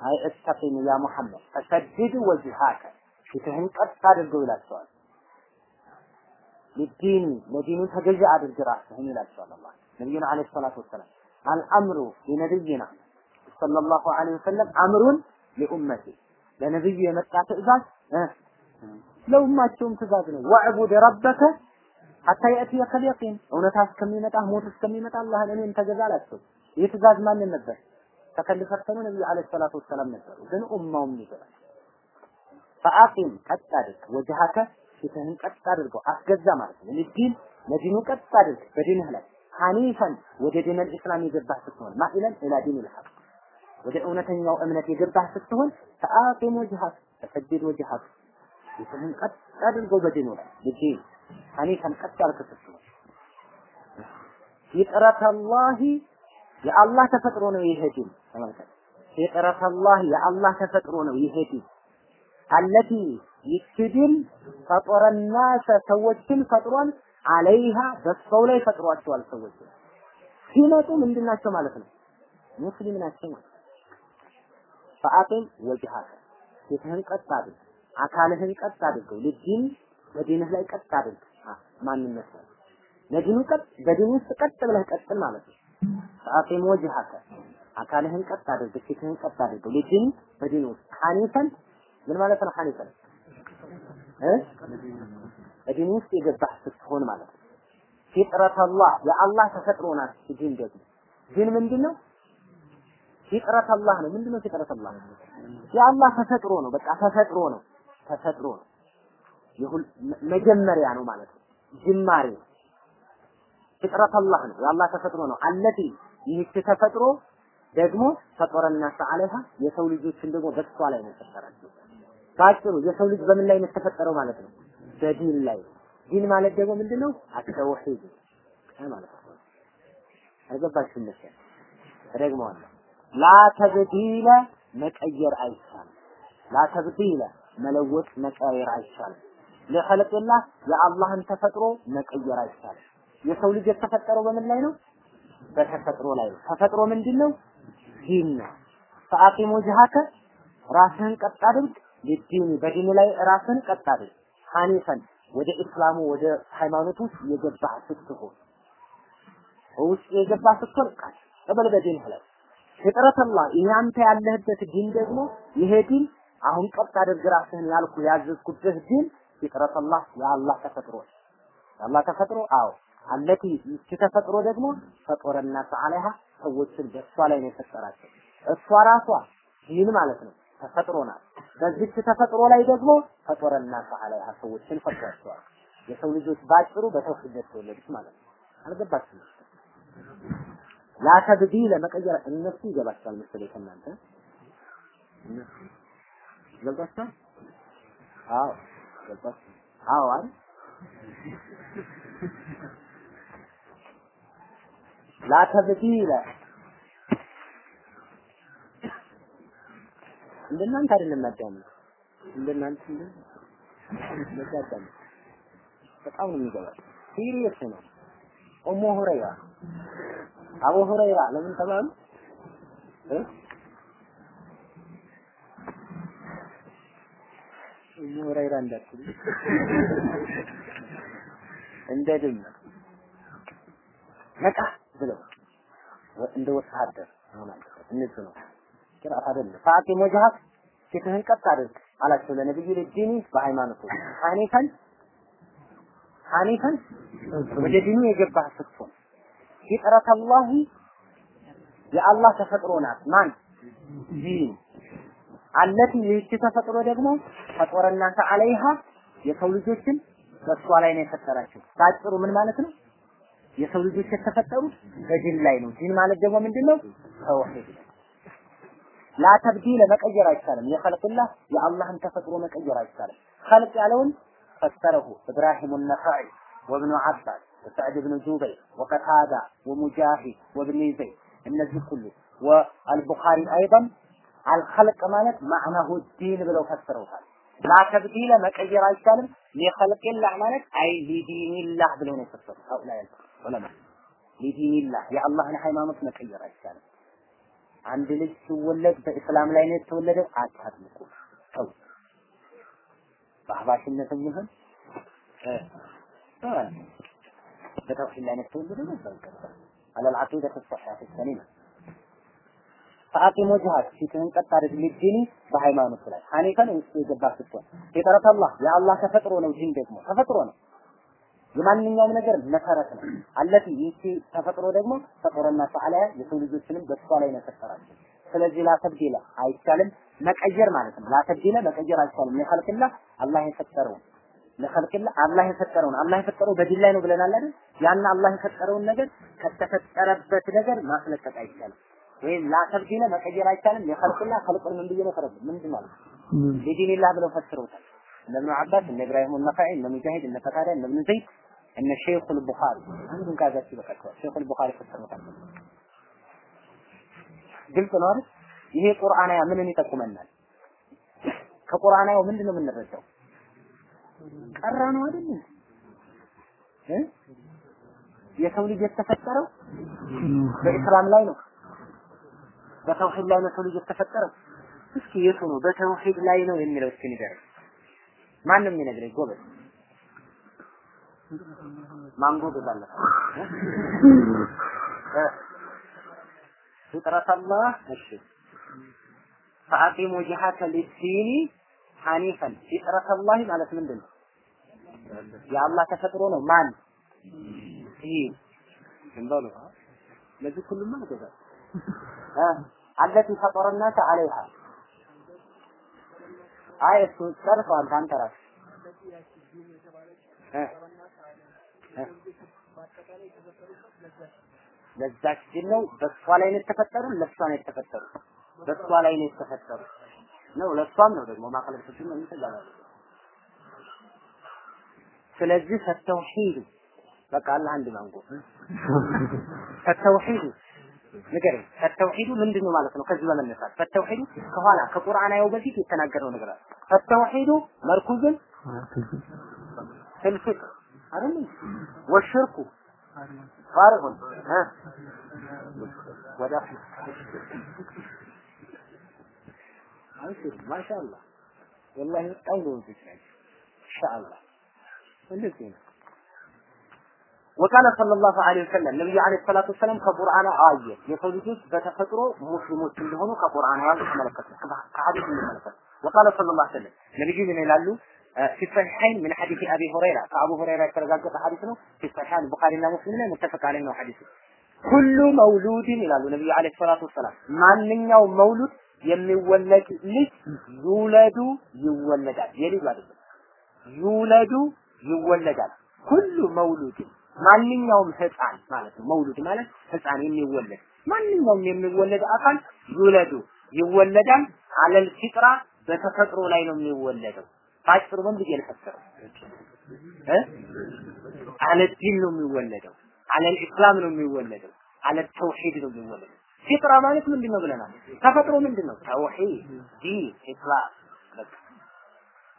[SPEAKER 1] አይ እስተቂም ያ ሙሐመድ ፈሰድድ ወጅሃከ ፊትህን ቀጥ አድርገው ይላቸዋል። ሊዲኒ ለዲኑ ተገዥ አድርግ ራስህን ይላቸዋል አላህ። ነቢዩና ዓለይሂ ሰላቱ ወሰላም አልአምሩ ሊነቢይና ሰለላሁ ዐለይሂ ወሰለም አምሩን ሊኡመቲ ለነብዩ የመጣ ትእዛዝ ለኡማቸውም ትእዛዝ ነው። ወዕቡድ ረበከ ሐታ የእትየከል የቂን እውነታ እስከሚመጣ ሞት እስከሚመጣ አላህን እኔን ተገዛ አላቸው። ይህ ትእዛዝ ማንን ነበር? ተከልፈተኑ ነብዩ አለይሂ ሰላቱ ወሰላም ነበሩ። ግን ኡማውም ይገባል። ፈአቂም ቀጥ አድርግ ወጅሃከ ፊትህን ቀጥ አድርገው አስገዛ ማለት ነው። ለዲን ለዲኑ ቀጥ አድርግ በዲንህ ላይ ሐኒፈን ወደ ዲን አልኢስላም የገባህ ስትሆን ማኢለን ኢላ ዲን ልሐቅ ወደ እውነተኛው እምነት የገባህ ስትሆን ፈአቂም ወጅሃክ ተሰድድ ወጅሃክ ፊትህን ቀጥ አድርገው በዲኑ ላይ ለዲን ሐኒፈን ቀጥ ያልክ ስትሆን ፊጥረት አላህ የአላህ ተፈጥሮ ነው ይሄ ዲን። ተመልከት። ፊጥረት አላህ የአላህ ተፈጥሮ ነው ይሄ ዲን። አለቲ ይትድን ፈጦረናሰ ሰዎችን ፈጥሯል አለይሃ በሰው ላይ ፈጥሯቸዋል ሰዎች ሲመጡ ምንድናቸው ማለት ነው? ሙስሊም ናቸው ማለት ፈአቂም ፊትህን ቀጥ አድርግ አካልህን ቀጥ አድርገው ልዲን በዲንህ ላይ ቀጥ አድርግ። ማንነት ለዲኑ ቀጥ በዲኑ ውስጥ ቀጥ ብለህ ቀጥል ማለት ነው ፈአቂም ወጅሃከ አካልህን ቀጥ አድርግ ፊትህን ቀጥ አድርገው ልዲን በዲኑ ውስጥ ሐኒፈን ምን ማለት ነው? ሐኒፈን እ በዲን ውስጥ የገባህ ስትሆን ማለት ነው። ፊጥረት አላህ የአላህ ተፈጥሮ ናት። ዲን ደግሞ ዲን ምንድን ነው ፊጥረት አላህ ነው። ምንድነው ፊጥረት አላህ የአላህ ተፈጥሮ ነው። በቃ ተፈጥሮ ነው። ተፈጥሮ ነው። መጀመሪያ ነው ማለት ነው። ጅማሬ ነው። ፍጥረት አላህ ነው። የአላህ ተፈጥሮ ነው። አለቲ ይህች ተፈጥሮ ደግሞ ፈጠረና ሰዓለሃ የሰው ልጆችን ደግሞ በሷ ላይ ነው የፈጠራቸው ባጭሩ የሰው ልጅ በምን ላይ ነው የተፈጠረው ማለት ነው? በዲን ላይ። ዲን ማለት ደግሞ ምንድነው? አተውሂድ ማለት ነው አልገባችሁም መሰለኝ እደግመዋለሁ ላ ተብዲለ መቀየር አይቻልም። ላ ተብዲለ መለወጥ መቀየር አይቻልም። ለኸልቅላህ የአላህን ተፈጥሮ መቀየር አይቻልም። የሰው ልጅ የተፈጠረው በምን ላይ ነው በተፈጥሮ ላይ ተፈጥሮ ምንድነው? ዲን ነው። ፈአቂም ወጅሃከ ራስህን ቀጥ አድርግ። ሊዲን በዲን ላይ ራስህን ቀጥ አድርግ። ሐኒፈን ወደ እስላሙ ወደ ሃይማኖት ውስጥ የገባህ ስትሆን ውስጥ የገባህ ስትሆን ቀበል በዲንህ ላይ። ፍጥረት ይሄ አንተ ያለህበት ዲን ደግሞ ይሄ ዲን አሁን ቀጥ አድርግ ራስህን ያልኩ ያዘዝኩብህ ዲን ፍጥረት አላህ የአላህ ተፈጥሮ የአላህ ተፈጥሮ? አዎ አለቲ ይቺ ተፈጥሮ ደግሞ ፈጦረና ሰዓለሃ ሰዎችን በእሷ ላይ ነው የፈጠራቸው። እሷ ራሷ ዲን ማለት ነው ተፈጥሮ ናት። በዚች ተፈጥሮ ላይ ደግሞ ፈጦረና ሰዓለሃ ሰዎችን ፈጥሯቸዋል። የሰው ልጆች ባጭሩ በተውሂድ የተወለዱት ማለት ነው። አልገባችሁም? ላ ተብዲለ መቀየር እነሱ ይገባቸዋል መሰለኝ ከእናንተ። ገባችኋል አዎ ገባችሁ አዎ አይደል ላ ተብዲለ እንደናንተ አይደለም ማዳመጥ እንደናንተ እንደ ማዳመጥ በጣም ነው የሚገባው serious ነው ኡሙ ሁረይራ አቡ ሁረይራ ለምን ተባሉ እሙ ሁረይራ እንዳትሉ እንደ ነቃ ብለው እንደ ወታደር እነሱ ነው ቅርአት አይደለም። ፈአቂም ወጅሀክ ፊትህን ቀጥ አድርግ አላቸው ለነብዩ ልዲኒ በሃይማኖቱ ሐኒፈን ሐኒፈን ወደ ዲኑ የገባህ ስትሆን ፊጥረት አላህ የአላህ ተፈጥሮ ናት። ማን ዲን አለቲ ይህች ተፈጥሮ ደግሞ ፈጦረናተ አለይሃ የሰው ልጆችን በእሷ ላይ ነው የፈጠራቸው። በአጭሩ ምን ማለት ነው? የሰው ልጆች የተፈጠሩት በዲን ላይ ነው። ዲን ማለት ደግሞ ምንድነው? ተውሂድ ነው። ላ ተብዲለ መቀየር አይቻልም። የኸልቅላህ የአላህን ተፈጥሮ መቀየር አይቻልም። ኸልቅ ያለውን ፈሰረሁ ኢብራሂም ነፋዒ ወብኑ አባስ ወሰዕድ ብኑ ጁበይር ወቀታዳ ወሙጃሂድ ወብኒ ዘይድ እነዚህ ሁሉ ወአልቡኻሪ አይደን አልኸልቅ ማለት ማዕናሁ ዲን ብለው ፈስረውታል። ላ ተብዲለ መቀየር አይቻልም። ሊኸልቅላህ ማለት አይ ሊዲኒላህ ብለው ነው የፈሰሩት ሀኡላ ዑለማ ሊዲኒላህ የአላህን ሃይማኖት መቀየር አይቻልም። አንድ ልጅ ሲወለድ በእስላም ላይ ነው የተወለደው አታጥምቁ። ሰው በአህባሽነትም ይሁን በተውሂድ ላይ ነው የተወለደው ነበር ይገባ አለል ዐቂደት ሰሒሐ ሰሊማ ፈአቂም ወጅሃክ ፊትህን ቀጥ አድርግ ሊዲኒ በሃይማኖት ላይ ሐኒፈን ውስጥ የገባ ስትሆን የጠረት አላህ የአላህ ተፈጥሮ ነው። ዲን ደግሞ ተፈጥሮ ነው። የማንኛውም ነገር መሰረት ነው። አለቲ ይቺ ተፈጥሮ ደግሞ ፈጥሮና ተዓላ የሰው ልጆችንም በሷ ላይ ነው የፈጠራቸው። ስለዚህ ላተብዲለ አይቻልም መቀየር ማለት ነው። ላተብዲለ መቀየር አይቻልም። ለኸልቅላ አላህ የፈጠረው ለኸልቅላ አላህ የፈጠረውን አላህ የፈጠረው በዲን ላይ ነው ብለናል አይደል? ያን አላህ የፈጠረውን ነገር ከተፈጠረበት ነገር ማስለቀቅ አይቻልም። ወይም ላተብዲለ መቀየር አይቻልም። ለኸልቅላ ኸልቁን ምን ብዬ ነው ተረዱ ምንድን ማለት ሊዲኒላህ ብለው ፈስረውታል። እነ ኢብኑ አባስ እነ ኢብራሂም ነፋዒ እነ ሙጃሂድ እነ ፈታዳ እነ ኢብኑ ዘይድ እነ ሸይኹል ቡኻሪ አንዱን ካዛችሁ ይበቃችኋል። ሸይኹል ቡኻሪ ፈሰሩታል። ግልጽ ነው አይደል? ይሄ ቁርአናያ ምንን ይጠቁመናል? ከቁርአናያው ምንድን ነው የምንረዳው? ቀራ ነው አይደል? የሰው ልጅ የተፈጠረው በኢስላም ላይ ነው። በተውሂድ ላይ ነው ሰው ልጅ የተፈጠረው። እስኪ የቱ ነው በተውሂድ ላይ ነው የሚለው እስኪ ንገረኝ። ማንም የሚነግረኝ ጎበዝ ማንጎ ገዛለ ፍጥረት አላህ እሺ። ፈአቂም ወጅሀከ ሊዲኒ ሐኒፈን። አላህ ማለት ምንድን ነው? የአላህ ተፈጥሮ ነው። ማን? ይህ እንበሉ ለዚህ ሁሉም ገዛ አለቲ ፈጠረናከ አለይሃ። አይ እሱ ጨርሰዋል። አንተ ራስህ ለዛች ግን ነው። በሷ ላይ ነው የተፈጠሩ ለሷ ነው የተፈጠሩ በሷ ላይ ነው የተፈጠሩ ነው። ለሷም ነው ደግሞ ማቀለል ፍጹም ነው ስለዚህ ፈተውሂድ በቃ አላህ አንድ ማንጎ። ፈተውሂድ ንገረኝ። ፈተውሂዱ ምንድን ነው ማለት ነው? ከዚህ በመነሳት ፈተውሂዱ ከኋላ ከቁርአናዊው በፊት የተናገረው ነገር አለ። ፈተውሂዱ መርኩዝን ፍልፍል አይደል ወሽርኩ ፋርሁን ወደ አብሽር ማሻአላ ወላሂ በጣም ነው። ወቃለ ሰለላሁ ዐለይሂ ወሰለም ነብዩ ዐለይሂ ሰላቱ ወሰለም ከቁርአን አየ። የሰው ልጆች በተፈጥሮ ሙስሊሞች እንደሆኑ ከቁርአን አያ ተመለከተ። ከሐዲስ እንመለከት። ወቃለ ሰለላሁ ዐለይሂ ወሰለም ነብዩ ምን ይላሉ في الصحيحين من حديث ابي هريره كابو هريره የተረጋገጠ ሐዲስ ነው في الصحيحين ቡኻሪና ሙስሊም ላይ متفق عليه ነው ሐዲሱ ሁሉ መውሉድን ይላሉ ነብዩ ዐለይሂ ሰላቱ ወሰላም ማንኛውም መውሉድ የሚወለድ ልጅ ዩለዱ ይወለዳል የልጅ አይደለም ዩለዱ ይወለዳል ሁሉ መውሉድ ማንኛውም ህፃን ማለት ነው መውሉድ ማለት ህፃን የሚወለድ ማንኛውም የሚወለድ አካል ዩለዱ ይወለዳል አለል ፊጥራ በተፈጥሮ ላይ ነው የሚወለደው ባጭሩ ምን ብዬ ልፈስረው እ አለ ዲን ነው የሚወለደው አለ ኢስላም ነው የሚወለደው አለ ተውሂድ ነው የሚወለደው ፊጥራ ማለት ምንድን ነው ብለናል ተፈጥሮ ምንድን ነው ተውሂድ ዲን ኢስላም በቃ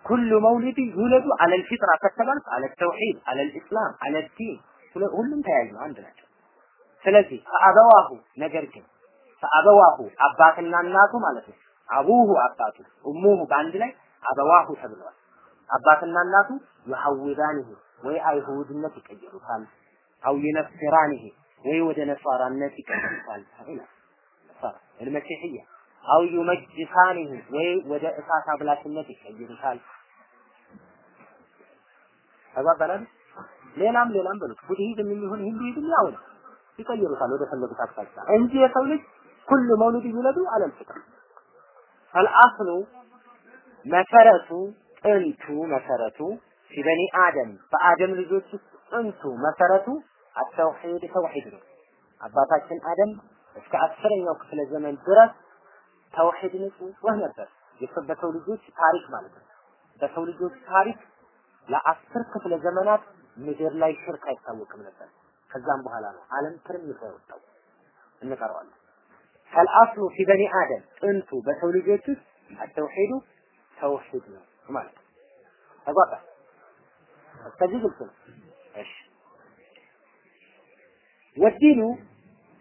[SPEAKER 1] ኩሉ መውሊድ ዩለዱ አለ الفطره ከተባልክ አለ ተውሂድ አለ الاسلام አለ الدين ሁሉም ተያይዞ አንድ ናቸው ስለዚህ ፈአበዋሁ ነገር ግን ፈአበዋሁ አባትና እናቱ ማለት ነው አቡሁ አባቱ እሙሁ በአንድ ላይ አበዋሁ ተብለዋል አባትና እናቱ ይሐውዳንህ ወይ አይሁድነት ይቀይሩታል አው ይነስራንህ ወይ ወደ ነሳራነት ይቀይሩታል ይላል المسيحية أو يمجسانه ወይ ወደ እሳት አብላሽነት ይቀይሩታል ተባባላል ሌላም ሌላም በሉት ቡድሂዝም የሚሆን ሂንዱይዝም ያው ነው ይቀይሩታል ወደ ፈለጉት አቅጣጫ እንጂ የሰው ልጅ ኩሉ መውሉድ ይውለዱ አለል ፍጥር አልአስሉ መሰረቱ ጥንቱ መሰረቱ ሲበኒ አደም። በአደም ልጆች ውስጥ ጥንቱ መሰረቱ አተውሂድ ተውሂድ ነው። አባታችን አደም እስከ አስረኛው ክፍለ ዘመን ድረስ ተውሂድ ንጹህ ነበር። በሰው ልጆች ታሪክ ማለት ነው። በሰው ልጆች ታሪክ ለአስር ክፍለ ዘመናት ምድር ላይ ሽርክ አይታወቅም ነበር። ከዛም በኋላ ነው ዓለም ትርምስ የወጣው። እንቀረዋለን ከልአስሉ ፊ በኒ አደም ጥንቱ በሰው ልጆች ውስጥ አተውሂዱ ተውሂድ ነው ማለት ነው ተጓጣ ከዚህ ግልጽ ነው እሺ ወዲኑ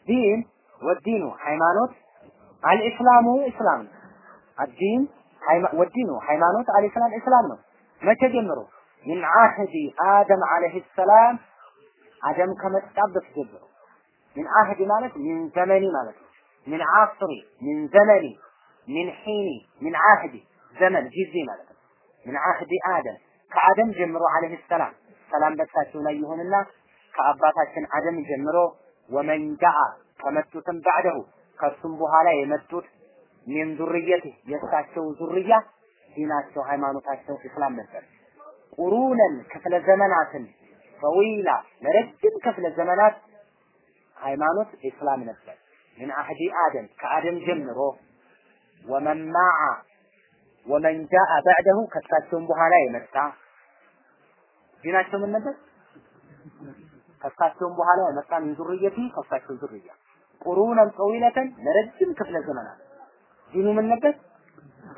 [SPEAKER 1] ዲን ወዲኑ ሃይማኖት አልኢስላሙ እስላም ነው አዲን ወዲኑ ሃይማኖት አልኢስላም እስላም ነው መቼ ጀምሮ ምን አህዲ አደም አለይሂ ሰላም አደም ከመጣበት ጀምሮ ምን አህዲ ማለት ምን ዘመኒ ማለት ነው ምን አስሪ ምን ዘመኒ ምን ሒኒ ምን ምን አህዲ አደም ከአደም ጀምሮ አለይሂ ሰላም ሰላም በሳቸው ላይ ይሁንና ከአባታችን አደም ጀምሮ ወመን ጃአ ከመጡትም ባዕደሁ ከሱም በኋላ የመጡት ሚን ዙርየት የእሳቸው ዙርያ ዲናቸው ሃይማኖታቸው እስላም ነበር። ቁሩነን ክፍለ ዘመናትን ጠዊላ ለረጅም ክፍለ ዘመናት ሃይማኖት እስላም ነበር። ምን አህዲ አደም ከአደም ጀምሮ ወመን ወመን ጃአ ባዕደሁ ከእሳቸውም በኋላ የመጣ ዲናቸው ምን ነበር? ከእሳቸውም በኋላ የመጣ ምን ዙርየቲ ከእሳቸው ዙርያ ቁሩነን ጠዊለተን ለረጅም ክፍለ ዘመናት ዲኑ ምን ነበር?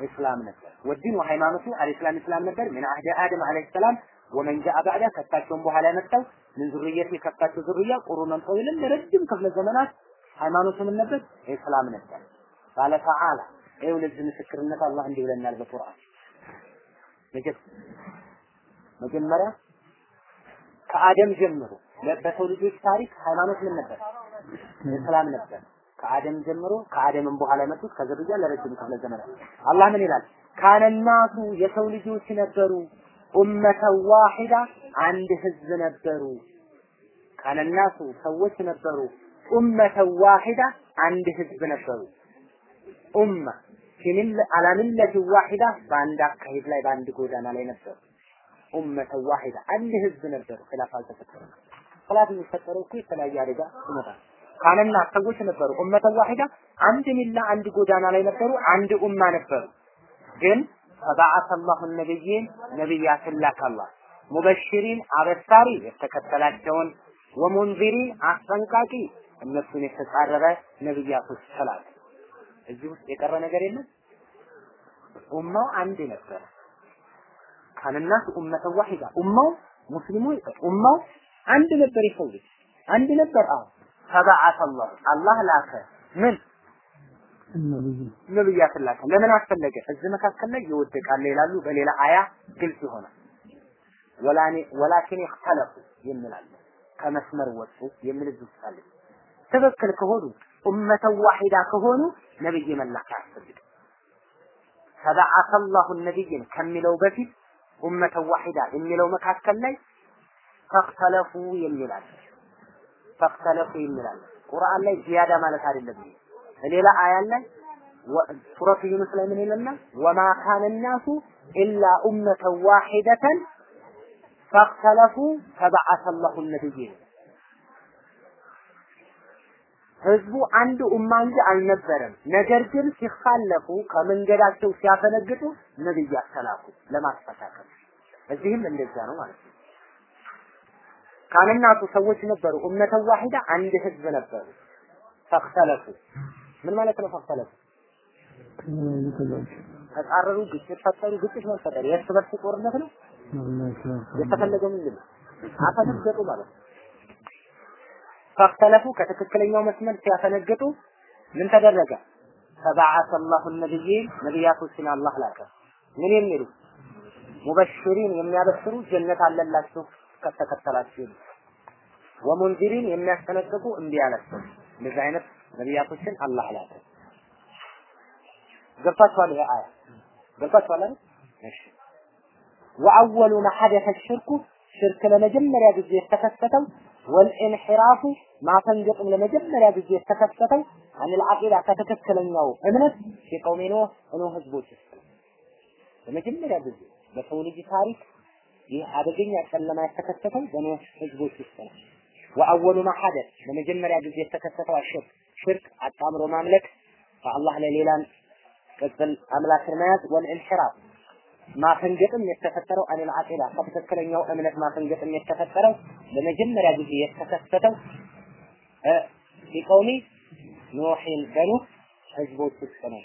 [SPEAKER 1] እስላም ነበር። ወዲኑ ሃይማኖቱ አልእስላም እስላም ነበር። ምን አህደ አደም አለይሂ ሰላም ወመን ጃአ ባዕዳ ከእሳቸውም በኋላ የመጣው ምን ዙርየቲ ከእሳቸው ዙርያ ቁሩነን ጠዊለን ለረጅም ክፍለ ዘመናት ሃይማኖቱ ምን ነበር? እስላም ነበር። ቃለ ተዓላ ይኸው ለዚህ ምስክርነት አላህ እንዲህ ብለናል በቁርአን መጀመሪያ ከአደም ጀምሮ በሰው ልጆች ታሪክ ሃይማኖት ምን ነበር? እስላም ነበር። ከአደም ጀምሮ ከአደምም በኋላ የመጡት ከዝርያ ለረጅም ክፍለ ዘመናት አላህ ምን ይላል? ካነናቱ የሰው ልጆች ነበሩ ኡመተ ዋሂዳ አንድ ህዝብ ነበሩ። ካነናቱ ሰዎች ነበሩ ኡመተ ዋሂዳ አንድ ህዝብ ነበሩ። ኡማ ፊሚል አላሚለት ዋሂዳ በአንድ አካሄድ ላይ በአንድ ጎዳና ላይ ነበሩ። ኡመተ ዋሂዳ አንድ ህዝብ ነበሩ። ኺላፍ አልተፈጠረም። ኺላፍ የሚፈጠረው እኮ የተለያየ አደጋ ይመጣል። ካነና ሰዎች ነበሩ ኡመተ ዋሂዳ አንድ ሚላ አንድ ጎዳና ላይ ነበሩ። አንድ ኡማ ነበሩ። ግን ፈበዓሰ አላሁ ነቢይን ነቢያትን ላከ አላህ ሙበሽሪን አበሳሪ የተከተላቸውን ወሙንዚሪን አስጠንቃቂ እነሱን የተጻረረ ነብያቶች ተላከ። እዚህ ውስጥ የቀረ ነገር የለም። ኡማው አንድ ነበረ። ካንናስ ኡመተ ዋሂዳ ኡማው ሙስሊሙ ኡማው አንድ ነበር። የሰው ልጅ አንድ ነበር። አዎ ፈበዓተ አላህ አላህ ላከ ምን ነብያትን ላከ። ለምን አስፈለገ? እዚህ መካከል ላይ ይወደቃል ይላሉ። በሌላ አያ ግልጽ ይሆናል። ወላኔ ወላኪን ይኽተለፉ የሚላለ ከመስመር ወጡ የሚል ዝውታለ ትክክል ከሆኑ ኡመተ ዋሂዳ ከሆኑ ነብይ መላክ አያስፈልግም። ፈበዓሰ አላሁ ነቢይን ከሚለው በፊት ኡመተ ዋሂዳ የሚለው መካከል ላይ ተክተለፉ የሚላል ተክተለፉ የሚላል ቁርአን ላይ ዚያዳ ማለት አይደለም። ሌላ አያ ላይ ሱረቱ ዩኑስ ላይ ምን ይለና ወማ ካነ ናሱ ኢላ ኡመተ ዋሂደተን ፈክተለፉ ፈበዓሰ አላሁ ነቢይን ህዝቡ አንድ ኡማ እንጂ አልነበረም። ነገር ግን ሲኻለፉ ከመንገዳቸው ሲያፈነግጡ ነብይ አስተላኩ ለማስተካከል። እዚህም እንደዛ ነው ማለት ነው። ካንናቱ ሰዎች ነበሩ ኡመተ ዋሂዳ አንድ ህዝብ ነበሩ። ፈክተለፉ ምን ማለት ነው? ፈክተለፉ ተጻረሩ፣ ግጭት ፈጠሩ። ግጭት መፈጠር የእርስ በርስ ጦርነት ነው። የተፈለገው ምንድን ነው? አፈነገጡ ማለት ነው። ፈክተለፉ ከትክክለኛው መስመር ሲያፈነግጡ ምን ተደረገ? ፈበዓሰ አላሁ ነቢይን ነቢያቶችን አላህ ላከ። ምን የሚሉ ሙበሽሪን የሚያበስሩ ጀነት አለላችሁ ከተከተላችሁ ወሙንዚሪን የሚያስጠነቅቁ እምቢ ያላቸው እንደዚህ አይነት ነቢያቶችን አላህ ላከ። ገብታችኋል? ይሄ አያ ገብታችኋል አይደል? እሺ ወአወሉ ማ ሐደሰ ሽርኩ ሽርክ ለመጀመሪያ ጊዜ የተከሰተው ወልኢንሒራፉ ማፈንገጥም ለመጀመሪያ ጊዜ የተከሰተው አኒል አቂዳ ከትክክለኛው እምነት የቀውሜ ኖህ ኖህ ህዝቦች ውስጥ ለመጀመሪያ ጊዜ በሰው ልጅ ታሪክ ይህ አደገኛ ጨለማ የተከሰተው በኖህ ህዝቦች ውስጥ ነው። ወአወሉ ማ ሐደስ ለመጀመሪያ ጊዜ የተከሰተው አሽርክ ሽርክ አጣምሮ ማምለክ ከአላህ ላይ ሌላን ቅጽል አምላክን መያዝ ወልኢንሒራፍ ማፈንገጥም የተፈጠረው አኒል አቂዳ ከትክክለኛው እምነት ማፈንገጥም የተፈጠረው ለመጀመሪያ ጊዜ የተከሰተው ሊቀውሚ ኖሒን በኑህ ህዝቦች ውስጥ ነው።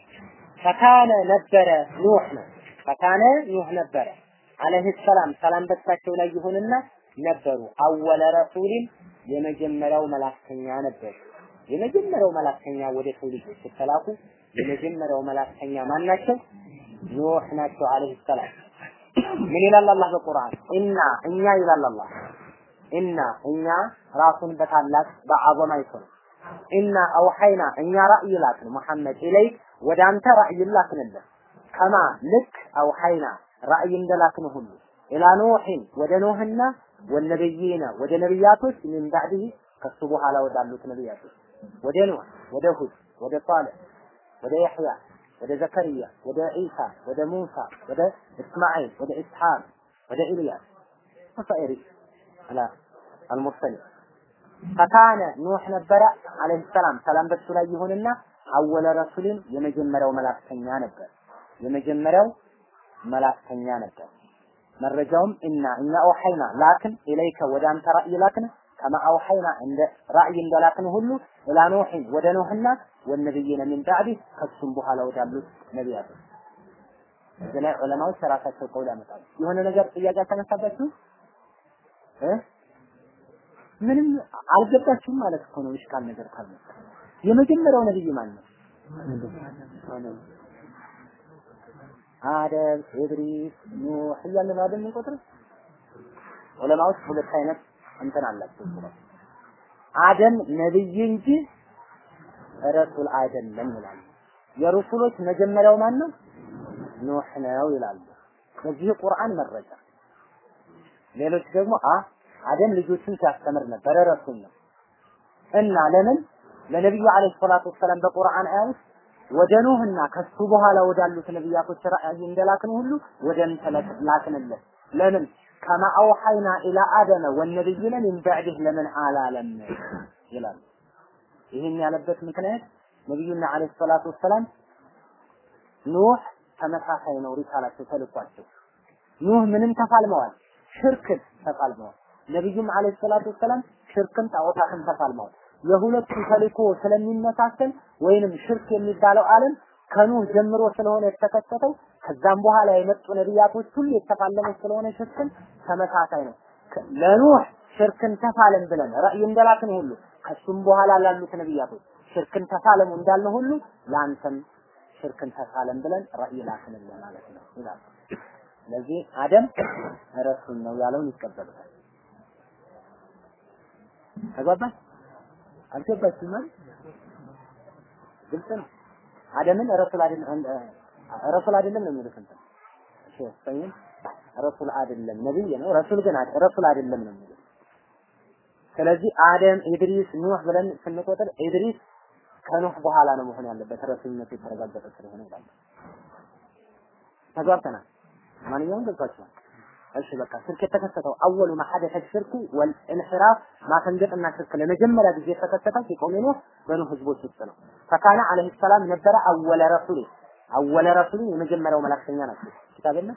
[SPEAKER 1] ፈካነ ነበረ ኑህ ነው። ፈካነ ኑህ ነበረ አለይሂ ሰላም ሰላም በሳቸው ላይ ይሁንና ነበሩ። አወለ ረሱሊን የመጀመሪያው መላክተኛ ነበሩ። የመጀመሪያው መላክተኛ ወደ ሰው ልጆች ሲተላኩ የመጀመሪያው መላክተኛ ማን ናቸው? ኑህ ናቸው አለይሂ ሰላም። ምን ይላል አላህ በቁርአን? ኢና እኛ ይላል አላህ። ኢና እኛ ራሱን በታላቅ በአዘማ ይሰሩ ኢና አውሐይና እኛ ራእይ ላክን። ሙሐመድ ኢለይክ ወደ አንተ ራእይ ላክንልህ ከማ? ልክ አውሐይና ራእይ እንደላክን ሁሉ። ኢላ ኑሕን ወደ ኖህና ወነብይና ወደ ነቢያቶች ምን ባዕድህ ከሱ በኋላ ወዳሉት ነቢያቶች ወደ ኖህ ወደ ሁድ ወደ ሷልህ ወደ የሕያ ወደ ዘከርያ ወደ ዒሳ ወደ ሙሳ ወደ እስማዒል ወደ ኢስሐቅ ወደ ኢልያስ ወሳኢሪ አላ አልሙርሰሊን። ፈካነ ኑህ ነበረ አለይሂ ሰላም። ሰላም በሱ ላይ ይሁንና አወለ ረሱልን የመጀመሪያው መላእክተኛ ነበር። የመጀመሪያው መላእክተኛ ነበር። መረጃውም እና እኛ አውሐይና ላክን ኢለይከ ወደ አንተ ራእይ ላክን። ከማ አውሐይና እንደ ራእይ እንደላክን ሁሉ ኢላ ኑሕን ወደ ኑሕና ወነብይነ ሚን ባዕዲ ከሱም በኋላ ወዳሉት ነቢያቶች እዚህ ላይ ዑለማዎች ራሳቸው ቀውል ያመጣሉ። የሆነ ነገር ጥያቄ ተነሳባችሁ እ ምንም አልገባችሁም ማለት እኮ ነው። ይሽካል ነገር ካልመጣ የመጀመሪያው ነብይ ማን ነው? አደም፣ ኢድሪስ፣ ኑህ እያልን አይደል የምንቆጥረው? ዑለማዎች ሁለት አይነት እንትን አላቸው። አደም ነብይ እንጂ ረሱል አይደለም ይላሉ። የሩሱሎች መጀመሪያው ማን ነው? ኑህ ነው ይላሉ። በዚህ ቁርአን መረጃ ሌሎች ደግሞ አ አደም ልጆችን ሲያስተምር ነበረ ረሱል ነው እና ለምን ለነብዩ አለይሂ ሰላቱ ወሰላም በቁርአን አያ ውስጥ ወደ ኑህና ከሱ በኋላ ወዳሉት ነብያቶች ራእይ እንደላክን ሁሉ ወደ አንተ ላክንለት ለምን ከማ አውሐይና ኢላ አደመ ወነብይነ ሚን ባዕድህ ለምን አላለም ይላሉ ይህን ያለበት ምክንያት ነብዩና አለይሂ ሰላቱ ወሰላም ኑህ ተመሳሳይ ነው ሪሳላቸው ተልኳቸው። ኑህ ምንም ተፋልመዋል? ሽርክን ተፋልመዋል። ነብዩም አለይሂ ሰላቱ ወሰላም ሽርክን ጣዖታትን ተፋልመዋል። የሁለቱ ተልእኮ ስለሚመሳሰል ወይንም ሽርክ የሚባለው ዓለም ከኑህ ጀምሮ ስለሆነ የተከሰተው ከዛም በኋላ የመጡ ነቢያቶች ሁሉ የተፋለሙት ስለሆነ ሽርክን ተመሳሳይ ነው። ለኑህ ሽርክን ተፋለም ብለን ራእይ እንደላክን ሁሉ ከሱም በኋላ ላሉት ነቢያቶች ሽርክን ተፋለሙ እንዳልን ሁሉ ለአንተም ሽርክን ተፋለም ብለን ራእይ ላክንልህ ማለት ነው ይላል። ስለዚህ አደም ረሱል ነው ያለውን ይቀበሉታል። ተግባባን? አልገባችም ማለት ግልጽ ነው። አደምን ረሱል አይደለም ረሱል አይደለም ነው የሚሉት እንትን። ሰይን ረሱል አይደለም ነብይ ነው። ረሱል ግን ረሱል አይደለም ነው የሚሉት። ስለዚህ አደም ኢድሪስ ኑህ ብለን ስንቆጥር ኢድሪስ ከኑህ በኋላ ነው መሆን ያለበት ረሱልነቱ የተረጋገጠ ስለሆነ ይላል። ተግባብተናል። ማንኛውም ገብቷችኋል እሺ በቃ ሽርክ የተከሰተው አወሉ ማሐደተ ሽርኩ ወልኢንሒራፍ ማፈንገጥና ሽርክ ለመጀመሪያ ጊዜ የተከሰተው ኑህ በኑህ ህዝቦች ውስጥ ነው። ፈካነ አለይሂ ሰላም ነበረ አወለ ረሱል አወለ ረሱል የመጀመሪያው መላክተኛ ናቸው። ኪታብ የለም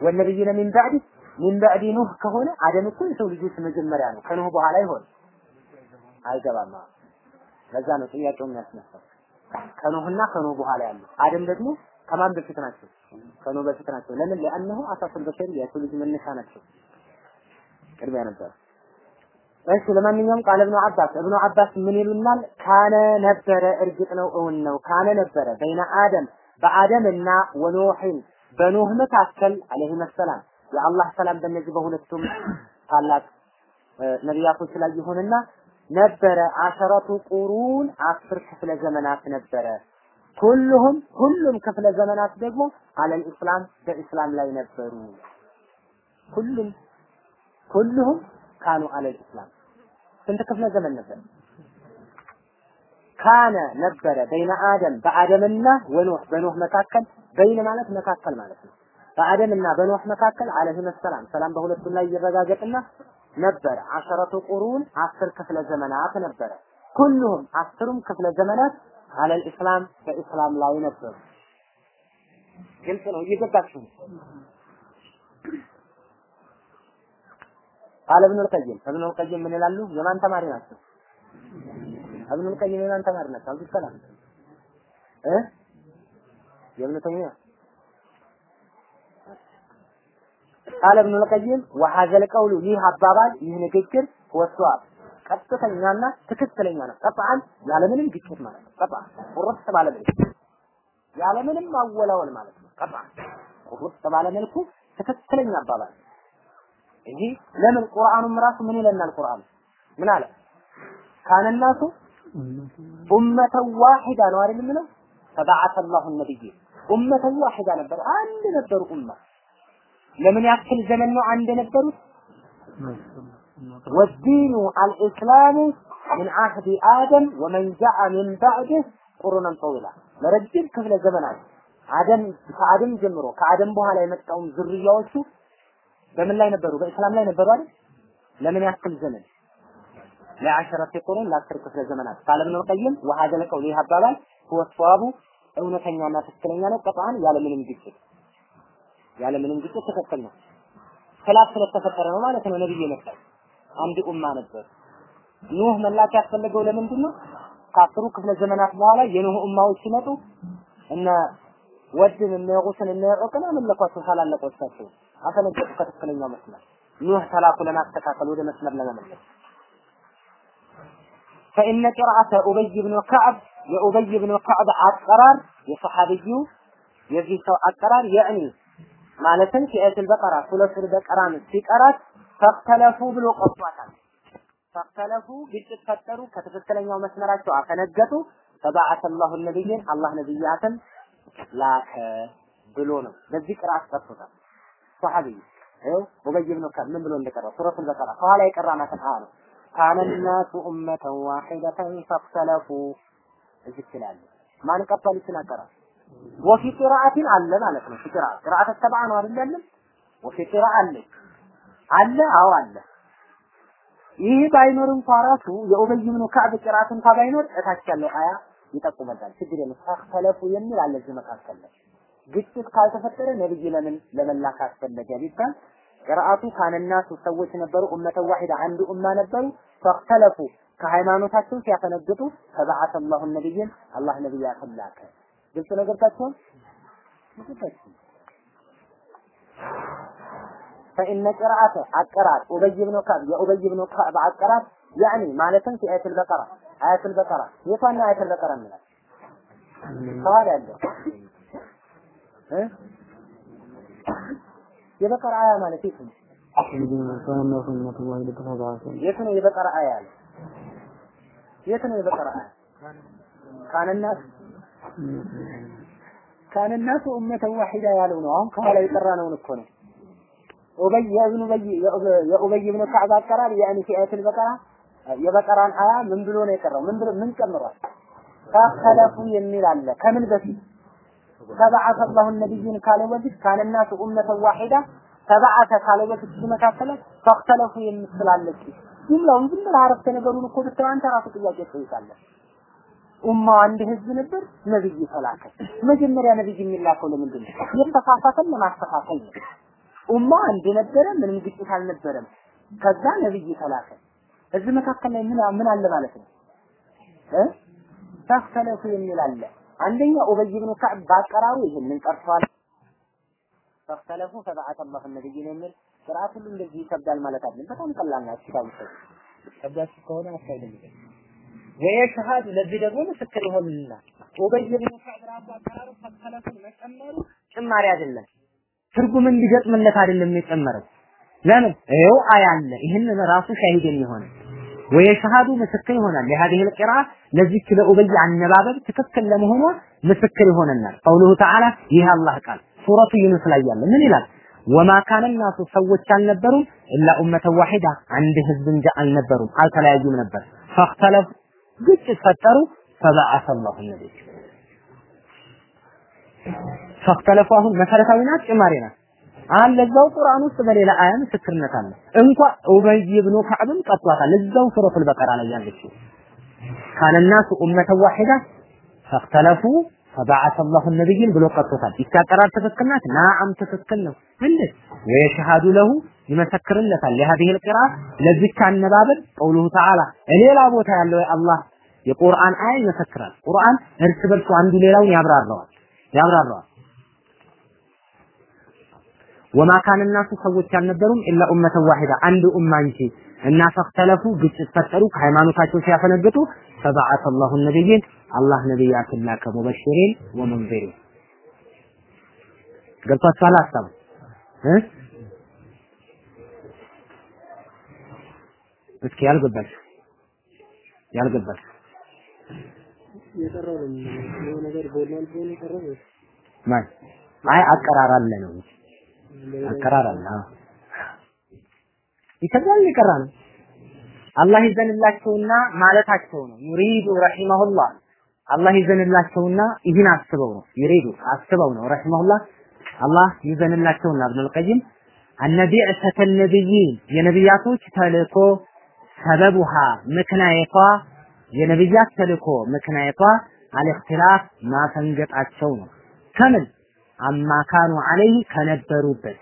[SPEAKER 1] ወነብይነ ሚን ባዕዲ ሚን ባዕዲ ኑህ ከሆነ አደም እኮ የሰው ልጆች መጀመሪያ ነው። ከኑህ በኋላ ይሆን አይገባም። ለዛ ነው ጥያቄው የሚያስነሳው። ከኖህና ከኖህ በኋላ ያሉ አደም ደግሞ ከማን በፊት ናቸው? ከኖህ በፊት ናቸው። ለምን? ለአንሁ አሳሱል በሸሪ የሰው ልጅ መነሻ ናቸው። ቅድሚያ ነበር። እሺ ለማንኛውም ቃል እብኑ አባስ እብኑ አባስ ምን ይሉናል? ካነ ነበረ፣ እርግጥ ነው እውን ነው። ካነ ነበረ በይነ አደም በአደም እና በኖህ መካከል አለይሂ ሰላም የአላህ ሰላም በእነዚህ በሁለቱም ታላቅ ነቢያቶች ላይ ይሁንና ነበረ አሸረቱ ቁሩን አስር ክፍለ ዘመናት ነበረ። ሁሉም ሁሉም ክፍለ ዘመናት ደግሞ አለል ኢስላም በኢስላም ላይ ነበሩ። ሁሉም ሁሉም ካኑ አለል ኢስላም ስንት ክፍለ ዘመን ነበር? ካነ ነበረ በይነ አደም በአደምና ወኖህ በኖህ መካከል በይን ማለት መካከል ማለት ነው። በአደምና በኖህ መካከል አለይሂ ሰላም ሰላም በሁለቱም ላይ ይረጋገጥና ነበረ አሸረቱ ቁሩን አስር ክፍለ ዘመናት ነበረ። ሁሉም አስሩም ክፍለ ዘመናት አለል ኢስላም በኢስላም ላይ ነበሩ። ግልጽ ነው፣ እየገባችሁ ቃል እብኑል ቀይም እብኑል ቀይም ምን ይላሉ? የማን ተማሪ ናቸው? እብኑል ቀይም የማን ተማሪ ናቸው? አብዱል ሰላም እ የእብኑ ተይሚያ ቃል እብኑል ቀይም ወሐዘል ቀውሉ ይህ አባባል ይህ ንግግር ወሷብ ቀጥተኛና ትክክለኛ ነው። ቀጥዓን ያለምንም ግጭት ማለት ነው። ቀጥዓን ቁርጥ ባለ መልኩ ያለምንም ማወላወል ማለት ነው። ቀጥዓን ቁርጥ ባለ መልኩ ትክክለኛ አባባል ይሄ ለምን ቁርአኑም ራሱ ምን ይለናል? ቁርአኑ ምን አለ? ካነናሱ ኡመተን ዋሂዳ ነው አይደል የሚለው? ፈበዓተ አላሁ ነብይ ኡመተን ዋሂዳ ነበር፣ አንድ ነበሩ ኡማ። ለምን ያክል ዘመን ነው አንድ የነበሩት? ወዲኑ አልኢስላሙ ምን አህዲ አደም ወመን ጃአ ምን ባዕድህ ቁሩነን ጠዊላ ለረጅም ክፍለ ዘመናት አደም ከአደም ጀምሮ ከአደም በኋላ የመጣውን ዝርያዎቹ በምን ላይ ነበሩ? በእስላም ላይ ነበሩ አይደል? ለምን ያክል ዘመን? ለአሸረተ ቁሩን ለአስር ክፍለ ዘመናት ቃል ኢብኑ ቀይም ወሀደ ለቀውል ይህ አባባል ወስዋቡ እውነተኛና ትክክለኛ ነው። ቀጣን ያለምንም ግጭት ያለምንም ግጭት ትክክል ነው። ክላፍ ስለተፈጠረ ነው ማለት ነው። ነብይ የመጣው አንድ ኡማ ነበር። ኑህ መላክ ያስፈለገው ለምንድን ነው? ከአስሩ ክፍለ ዘመናት በኋላ የኑህ ኡማዎች ሲመጡ እነ ወድን እነ የቁስን እነ የዑቅን አመለኳቸው ታላላቆቻቸው አፈነገጡ ከትክክለኛው መስመር ኑህ ተላኩ ለማስተካከል ወደ መስመር ለመመለስ فإن قراءة أبي بن كعب የኡበይ ብን ከዕብ አቀራር የሰሐቢዩ የዚህ ሰው አቀራር ያዕኒ ማለትም ፊአቱል በቀራ ሱረቱል በቀራን ሲቀራት ፈክተለፉ ብሎ ቆጥቷታል። ፈክተለፉ ግጭት ፈጠሩ፣ ከትክክለኛው መስመራቸው አፈነገጡ። ፈበዓተ አላሁ ነቢይን አላህ ነቢያትን ላከ ብሎ ነው። በዚህ ቅርአት ቀርቶታል። ሰሐቢዩ ይኸው ኡበይ ብን ከዕብ ምን ብሎ እንደቀራ ሱረቱል በቀራ ከኋላ የቀራናትን አያ ነው። ካነ ናሱ ኡመተን ዋሂደተን ፈክተለፉ እዚህ ይችላል። ማን ቀጥቷል ይችላል ወፊ ቂራአቲን አለ ማለት ነው። ቂራ ቂራአት ተበዓ ነው አይደል ያለን? ወፊ ቂራ አለ አለ አዎ አለ። ይህ ባይኖር እንኳ ራሱ የኡበይ ብኑ ከዕብ እንኳ ባይኖር እታች ያለው አያ ይጠቁመታል። ችግር የለም። ተኸለፉ የሚል አለ እዚህ መካከል ላይ ግጭት ካልተፈጠረ ነብይ ለምን ለመላክ አስፈለገ ቢባል ቅርአቱ ካነናሱ ሰዎች ነበሩ ኡመተ ዋሂዳ አንድ ኡማ ነበሩ ፈክተለፉ ከሃይማኖታቸው ሲያፈነግጡ ፈበዓተ አላሁ ነቢይን አላህ ነቢያትን ላከ። ግልጽ ነው ገብታችኋል? فإن قراءة القراءة أبي بن كعب يا أبي بن كعب القراءة يعني مالة في آية البقرة آية البقرة يفعل آية البقرة من سؤال عنده ها የበቀራ አያ ማለት የት ነው? የት ነው የበቀራ አያ? የት ነው የበቀራ አያ? ካነናስ ካነናሱ ኡመተ ዋሂዳ ያለው ነው። አሁን ከኋላ የቀራነውን እኮ ነው። ኡበይ የብኑ በይ የኡበይ ብኑ ከዕብ አቀራር ያኒ ፊ አያቱል በቀራ የበቀራን አያ ምን ብሎ ነው የቀራው? ምን ምን ጨምሯል? ተኸለፉ የሚል አለ። ከምን በፊት ተበዓተ አላሁ ነቢይን ካለ በፊት ካነ ናሱ ኡመተን ዋሂዳ ተበዓተ ካለ በፊት መካከል ፈክተለፉ የምትላለች ጅምላውን ዝም ብለህ አረፍተ ነገሩን እኮ ብትለው አንተ ራሱ ጥያቄ ትጠይቃለህ። ኡማው አንድ ህዝብ ነበር፣ ነብይ ተላከ። መጀመሪያ ነብይ የሚላከው ለምንድን ነው? የተሳሳተን ለማስተካከል ነው። ኡማው አንድ ነበረ፣ ምንም ግጭት አልነበረም። ከዛ ነብይ ተላከ። እዚህ መካከል ላይ ምን ምን አለ ማለት ነው እ ተክተለፉ የሚል አንደኛ ኡበይ ብኑ ከዕብ ባቀራሩ ይሄንን ቀርቷል። ፈክተለፉ ፈበዓተ አላሁ ነቢይን የሚል ቅርአት ሁሉ እንደዚህ ይከብዳል ማለት አይደለም። በጣም ቀላል ነው። አስታውሰው ከብዳችሁ ከሆነ አካይደም ወየሽሃዱ ለዚህ ደግሞ ምስክር ይሆንልናል። ኡበይ ብን ከዕብ ራሱ አቀራሩ ፈተለቱን መጨመሩ ጭማሪ አይደለም፣ ትርጉም እንዲገጥምለት አይደለም የጨመረው። ለምን ይኸው አያ አለ። ይህንን ራሱ ሻሂድ የሚሆነ ወየሽሃዱ ምስክር ይሆናል። ለሀዲህ القراءة ለዚች ለኡበይ አነባበብ ትክክል ለመሆኗ ምስክር ይሆነናል። ቀውሉሁ ተዓላ ይህ አላህ ቃል ሱረቱ ዩኑስ ላይ ያለ ምን ይላል? ወማ ካነ ናሱ ሰዎች አልነበሩም ኢላ ኡመተ ዋሂዳ አንድ ህዝብ እንጂ አልነበሩም፣ አልተለያዩም ነበር። ፈክተለፉ ግጭት ፈጠሩ። ፈበዓሰ አላሁ ነቢይ ፈክተለፉ አሁን መሰረታዊ ናት፣ ጭማሪ ናት። አለ እዛው ቁርአን ውስጥ በሌላ አያ ምስክርነት አለ። እንኳ ኡበይ ብኑ ከዕብም ቀጥቷታል። እዛው ሱረቱል በቀራ ላይ ያለችው ካነ ናሱ ኡመተ ዋሂዳ ፈክተለፉ ፈበዓሰ አላሁ ነቢይን ብሎ ቀጥቶታል። ይታቀራል ትክክል ናት? ናዓም ትክክል ነው። እንዴት ወየሽሃዱ ለሁ ይመሰክርለታል። ለሀዲህ القراءة ለዚች አነባበብ ቀውሉሁ ተዓላ ሌላ ቦታ ያለው የአላህ የቁርአን አያ ይመሰክራል። ቁርአን እርስ በርሱ አንዱ ሌላውን ያብራራዋል ያብራራዋል። ወማ ካነ ናሱ ሰዎች አልነበሩም ኢላ ኡመተ ዋሂዳ። አንድ ኡማ እንጂ እና ፈክተለፉ ግጭት ፈጠሩ ከሃይማኖታቸው ሲያፈነግጡ ፈበዓሰ አላሁ ነቢይን አላህ ነቢያትን ላከ ሙበሽሪን ወሙንዚሪን። ገብቷችኋል ሀሳቡ እ? እስኪ ያልገባችሁ ያልገባችሁ።
[SPEAKER 2] የቀረው ነው። ነገር ብሎ ነው? የቀረው
[SPEAKER 1] አይ አቀራር አለ ነው አዎ ይከብዳል ይቀራ ነው። አላህ ይዘንላቸውና ማለታቸው ነው። ዩሪዱ ረሂመሁላህ አላህ ይዘንላቸውና ይህን አስበው ነው። ዩሪዱ አስበው ነው። ረሂመሁላህ አላህ ይዘንላቸውና ኢብኑል ቀይም አነቢዕሰተ ነቢይን የነቢያቶች ተልእኮ ሰበቡሃ ምክንያቷ የነቢያት ተልእኮ ምክንያቷ አልእክትላፍ ማፈንገጣቸው ነው። ከምን አማካኑ አለይህ ከነበሩበት።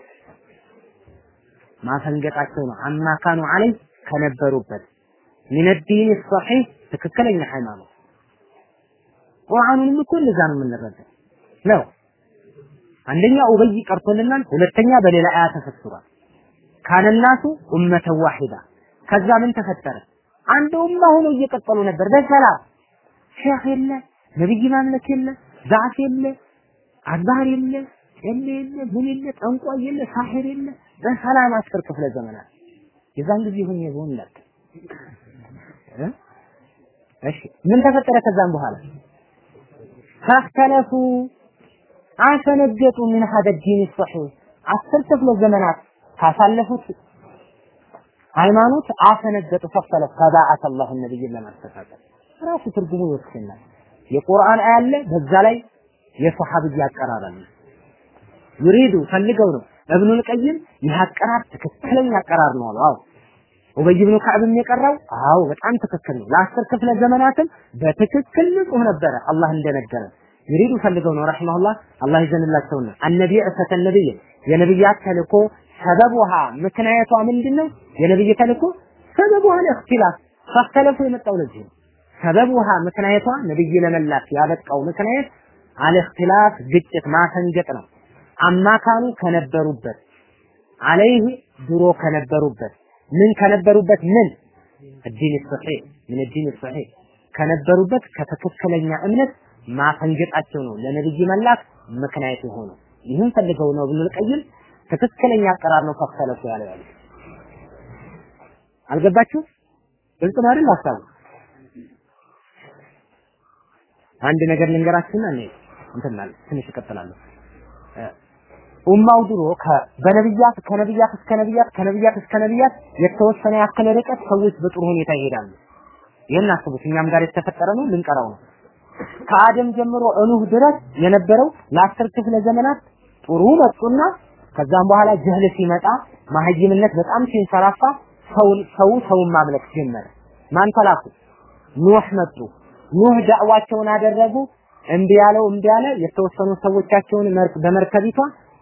[SPEAKER 1] ማፈንገጣቸው ነው። አማካኑ አለይህ ከነበሩበት። ሚን ዲን ሰሒህ ትክክለኛ ሃይማኖት። ቁርአኑንም እኮ እንደዛ ነው የምንረዳው። ነው። አንደኛ ኡበይ ቀርቶልናል ሁለተኛ በሌላ አያ ተፈስሯል። ካነናሱ ኡመተ ዋሂዳ። ከዛ ምን ተፈጠረ? አንድ ኡማ ሆኖ እየቀጠሉ ነበር። በሰላም ሼህ የለ ነብይ ማምለክ የለ ዛፍ የለ አድባር የለ ጨሌ የለ ምን የለ ጠንቋይ የለ ሳሒር የለ በሰላም አስር ክፍለ ዘመናት። የዛን ጊዜ ሁን የሆን ነበር እሺ ምን ተፈጠረ ከዛም በኋላ? ፈክተለፉ አፈነገጡ ምን ሀደ ዲን ሰሒህ አስር ክፍለ ዘመናት ካሳለፉት ሃይማኖት አፈነገጡ ፈክተለፉ ፈባዓተ አላሁ ነቢይን ለማስተካከል። ራሱ ትርጉሙ ይወስናል የቁርአን አያ አለ በዛ ላይ የሰሐብያ አቀራር አለ ይሪዱ ፈልገው ነው። እብኑል ቀይም ይህ አቀራር ትክክለኛ አቀራር ነው አሉ። አዎ። ኡበይ ብኑ ከዕብም የቀራው አዎ በጣም ትክክል ነው። ለአስር ክፍለ ዘመናትም በትክክል ንጹህ ነበረ አላህ እንደነገረ ይሪዱ ፈልገው ነው ረሂመሁላህ አላህ ይዘንላቸውና አነቢ ዕሰተ ነብይ የነብያት ተልኮ ሰበቡሃ ምክንያቷ ምንድነው? የነብይ ተልኮ ሰበቡሃ ለእክትላፍ ፈክተለፉ የመጣው ለዚህ ነው። ሰበቡሃ ምክንያቷ ነብይ ለመላክ ያበቃው ምክንያት አልእክትላፍ ግጭት ማፈንገጥ ነው አማካኑ ከነበሩበት አለይህ ድሮ ከነበሩበት ምን ከነበሩበት ምን الدين الصحيح من الدين الصحيح ከነበሩበት ከትክክለኛ እምነት ማፈንገጣቸው ነው ለነብይ መላክ ምክንያት የሆነው ይህን ፈልገው ነው ኢብኑል ቀይም ትክክለኛ አቀራር ነው ፈክተለፉ ያለው ያለው አልገባችሁ ግልጽ ነው አይደል ሀሳቡ አንድ ነገር ልንገራችሁና እኔ እንትን ማለት ትንሽ እቀጥላለሁ ኡማው ድሮ በነብያት ከነብያት እስከ ነብያት ከነብያት እስከ ነብያት የተወሰነ ያክል ርቀት ሰዎች በጥሩ ሁኔታ ይሄዳሉ። ይህን አስቡት። እኛም ጋር የተፈጠረ ነው፣ ልንቀራው ነው። ከአደም ጀምሮ እኑህ ድረስ የነበረው ለአስር ክፍለ ዘመናት ጥሩ መጡና ከዛም በኋላ ጀህል ሲመጣ ማህይምነት በጣም ሲንሰራፋ ሰው ሰው ሰውን ማምለክ ጀመረ። ማን ተላኩ? ኑህ መጡ። ኑህ ዳዕዋቸውን አደረጉ። እምቢ ያለው እምቢ ያለ የተወሰኑ ሰዎቻቸውን በመርከቢቷ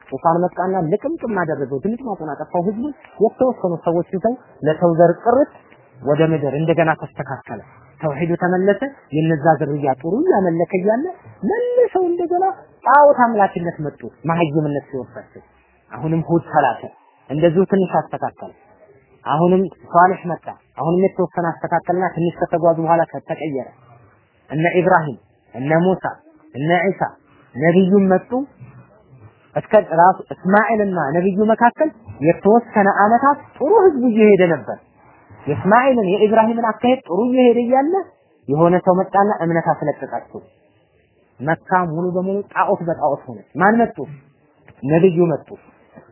[SPEAKER 1] ጡፋን መጣና ልቅምቅም አደረገው። ድምጥ ማጡን አጠፋው። ህዝቡ የተወሰኑ ሰዎች ይዘው ለሰው ዘር ቅርት ወደ ምድር እንደገና ተስተካከለ። ተውሂዱ ተመለሰ። የነዛ ዝርያ ጥሩ እያመለከ እያለ መልሰው እንደገና ጣዖት አምላክነት መጡ። መሀይምነት ሲወርሳቸው አሁንም ሁድ ተላከ። እንደዚሁ ትንሽ አስተካከለ። አሁንም ሷሊህ መጣ። አሁንም የተወሰነ አስተካከልና ትንሽ ከተጓዙ በኋላ ተቀየረ። እነ ኢብራሂም እነ ሙሳ እነ ዒሳ ነቢዩም መጡ። እስከ ራሱ እስማኤልና ነቢዩ መካከል የተወሰነ አመታት ጥሩ ህዝቡ እየሄደ ነበር። የእስማኤልን የኢብራሂምን አካሄድ ጥሩ እየሄደ እያለ የሆነ ሰው መጣና እምነት አስለቀቃቸው። መካ ሙሉ በሙሉ ጣዖት በጣዖት ሆነ። ማን መጡ? ነብዩ መጡ።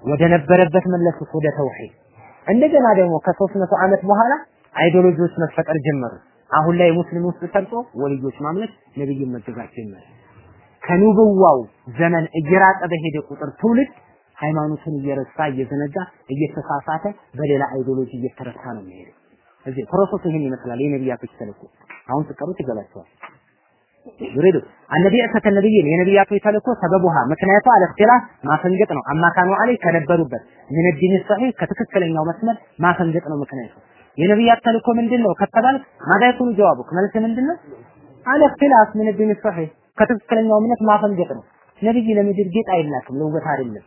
[SPEAKER 1] ወደ ነበረበት መለሱት ወደ ተውሂድ። እንደገና ደግሞ ከሶስት መቶ ዓመት በኋላ አይዲዮሎጂዎች መፈጠር ጀመሩ። አሁን ላይ ሙስሊም ውስጥ ሰርቶ ወልዮች ማምለክ ነብይን መገዛት ጀመረ። ከኑብዋው ዘመን እየራቀ በሄደ ቁጥር ትውልድ ሃይማኖትን እየረሳ እየዘነጋ እየተሳሳተ በሌላ አይዲዮሎጂ እየተረሳ ነው የሚሄደው። እዚህ ፕሮሰሱ ይህን ይመስላል። የነቢያቶች ተልእኮ አሁን ስቀሩት ይገባቸዋል። ዩሪዱ አነቢያተ ነብይን የነቢያቶች ተልእኮ ሰበቡሃ ምክንያቱ አለ እክትላፍ ማፈንገጥ ነው። አማካኑ አለይ ከነበሩበት ምን ዲን ሰሒህ ከትክክለኛው መስመር ማፈንገጥ ነው ምክንያቱ። የነብያት ተልእኮ ምንድነው ነው ከተባለ ማዳይቱን ጀዋቡክ መልስ ምንድን ነው الاختلاف من الدين الصحيح ከትክክለኛው እምነት ማፈንገጥ ነው። ነብይ ለምድር ጌጥ አይላክም፣ ለውበት አይደለም፣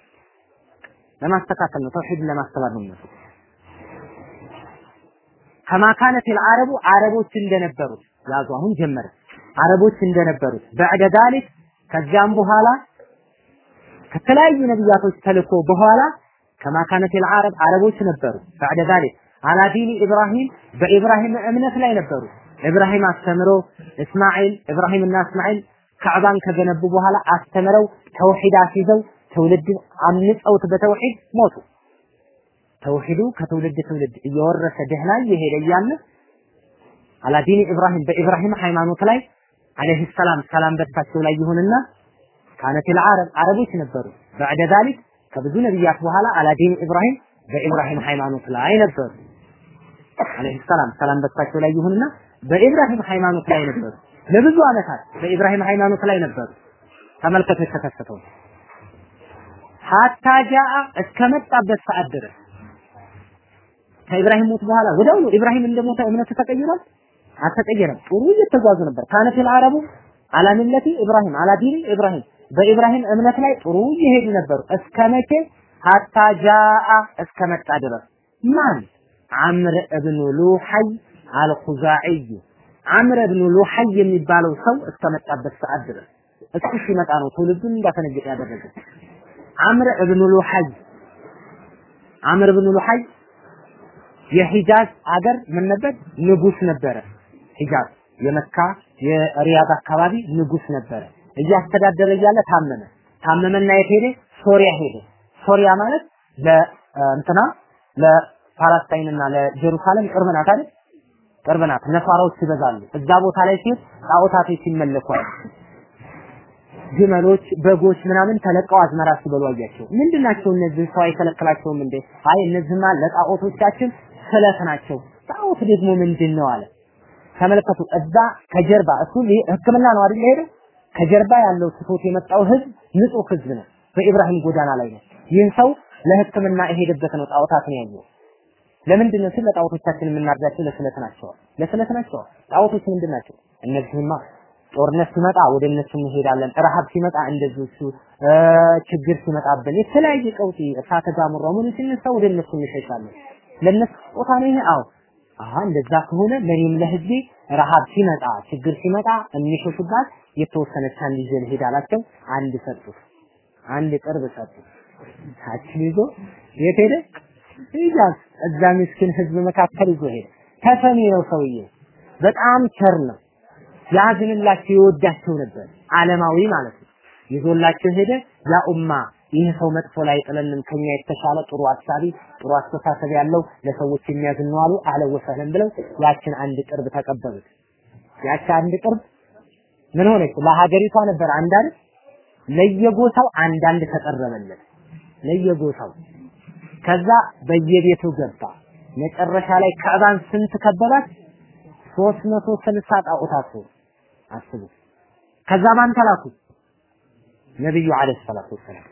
[SPEAKER 1] ለማስተካከል ነው፣ ተውሂድን ለማስተማር ነው። كما كانت العرب አረቦች እንደነበሩት ያዙ። አሁን ጀመረ አረቦች እንደነበሩት بعد ذلك ከዚያም በኋላ ከተለያዩ ነብያቶች ተልኮ በኋላ كما كانت العرب አረቦች ነበሩ بعد ذلك አላዲኒ ኢብራሂም በኢብራሂም እምነት ላይ ነበሩ። ኢብራሂም አስተምሮ እስማኤል ኢብራሂም እና እስማኤል ካዕባን ከገነቡ በኋላ አስተምረው ተውሂድ አስይዘው ትውልድ አምልጸውት በተውሂድ ሞቱ። ተውሂዱ ከትውልድ ትውልድ እየወረሰ ደህና እየሄደ እያለ አላዲኒ ኢብራሂም በኢብራሂም ሃይማኖት ላይ አለይሂ ሰላም ሰላም በርሳቸው ላይ ይሁንና ካነት ልዓረብ አረቦች ነበሩ። ባዕደ ዛሊክ ከብዙ ነቢያት በኋላ አላዲኒ ኢብራሂም በኢብራሂም ሃይማኖት ላይ ነበሩ። አለይሂ ሰላም ሰላም በሳቸው ላይ ይሁንና በኢብራሂም ሃይማኖት ላይ ነበሩ። ለብዙ ዓመታት በኢብራሂም ሃይማኖት ላይ ነበሩ። ተመልከቱ የተከሰተው ሀታ ጃአ እስከመጣበት ሰዓት ድረስ ከኢብራሂም ሞት በኋላ ወዲያውኑ ኢብራሂም እንደሞተ እምነት ተቀይሯል? አልተቀየረም። ጥሩ እየተጓዙ ነበር። ካነት አልዓረቡ አላ ሚለቲ ኢብራሂም አላ ዲኒ ኢብራሂም በኢብራሂም እምነት ላይ ጥሩ እየሄዱ ነበሩ። እስከ መቼ ሐታ ጃአ እስከመጣ ድረስ ማን አምር እብኑ ሉሐይ አልኹዛዒይ አምር እብኑ ሉሐይ የሚባለው ሰው እስከመጣበት ሰዓት ድረስ እሱ ሲመጣ ነው ትውልዱን እንዳፈነገጠ ያደረገ አምር እብኑ ሉሐይ አምር እብኑ ሉሐይ የሂጃዝ አገር ምን ነበር? ንጉስ ነበረ። ሂጃዝ የመካ የሪያድ አካባቢ ንጉስ ነበረ። እያስተዳደረ እያለ ታመመ። ታመመና የት ሄደ? ሶሪያ ሄደ። ሶሪያ ማለት ለእንትና ለፓላስታይንና ለጀሩሳሌም ቅርብ ናት አይደል? ቅርብ ናት። ነሳራዎች ይበዛሉ። እዛ ቦታ ላይ ሲሄድ ጣዖታቶች ይመለኳል። ግመሎች፣ በጎች ምናምን ተለቀው አዝመራ ሲበሉ አያቸው። ምንድናቸው እነዚህ? ሰው አይከለክላቸውም እንዴ? አይ እነዚህማ ለጣዖቶቻችን ስለት ናቸው። ጣዖት ደግሞ ምንድን ነው አለ። ተመልከቱ፣ እዛ ከጀርባ እሱ ሕክምና ነው አይደል ሄደው ከጀርባ ያለው ስቶት የመጣው ህዝብ ንጹህ ህዝብ ነው። በኢብራሂም ጎዳና ላይ ነው። ይህ ሰው ለሕክምና የሄደበት ነው ጣዖታትን ያየው። ለምንድን ነው ስለ ጣዖቶቻችን የምናርዳቸው? ለስለት ናቸው። ለስለት ናቸው። ጣዖቶች ምንድን ናቸው? እነዚህማ ጦርነት ሲመጣ ወደ እነሱ እንሄዳለን። ረሃብ ሲመጣ እንደዚህ ችግር ሲመጣብን የተለያየ ቀውጢ እሳተ ገሞራ ምን ሲነሳ ወደ እነሱ እንሸሻለን። ለነሱ ስጦታ ነው ይሄ? አዎ። አሃ እንደዛ ከሆነ ለኔም ለህዝቤ ረሃብ ሲመጣ ችግር ሲመጣ የሚሸሹባት የተወሰነች አንድ ይዤ ልሄድ አንድ ሰጡት። አንድ ቅርብ ሰጡት። ታችን ይዞ የት ሄደ? ሂጃዝ እዛ ምስኪን ህዝብ መካከል ይዞ ሄደ። ተሰሚ ነው ሰውዬው። በጣም ቸር ነው። ያዝንላቸው ይወዳቸው ነበር። ዓለማዊ ማለት ነው። ይዞላቸው ሄደ። ያ ኡማ ይህ ሰው መጥፎ ላይ ጥለንም ከኛ የተሻለ ጥሩ አሳቢ ጥሩ አስተሳሰብ ያለው ለሰዎች የሚያዝን ነው አሉ። አህለ ወሰህለን ብለው ያችን አንድ ቅርብ ተቀበሉት። ያቺ አንድ ቅርብ ምን ሆነች? ለሀገሪቷ ነበር አይደል? ለየጎሳው አንዳንድ ተቀረበለት። ለየጎሳው ከዛ በየቤቱ ገባ። መጨረሻ ላይ ከዕባን ስንት ከበባት? ሶስት መቶ ስልሳ ጣዖታት አስቡ። ከዛ ማን ተላኩ? ነብዩ አለይሂ ሰላቱ ወሰላም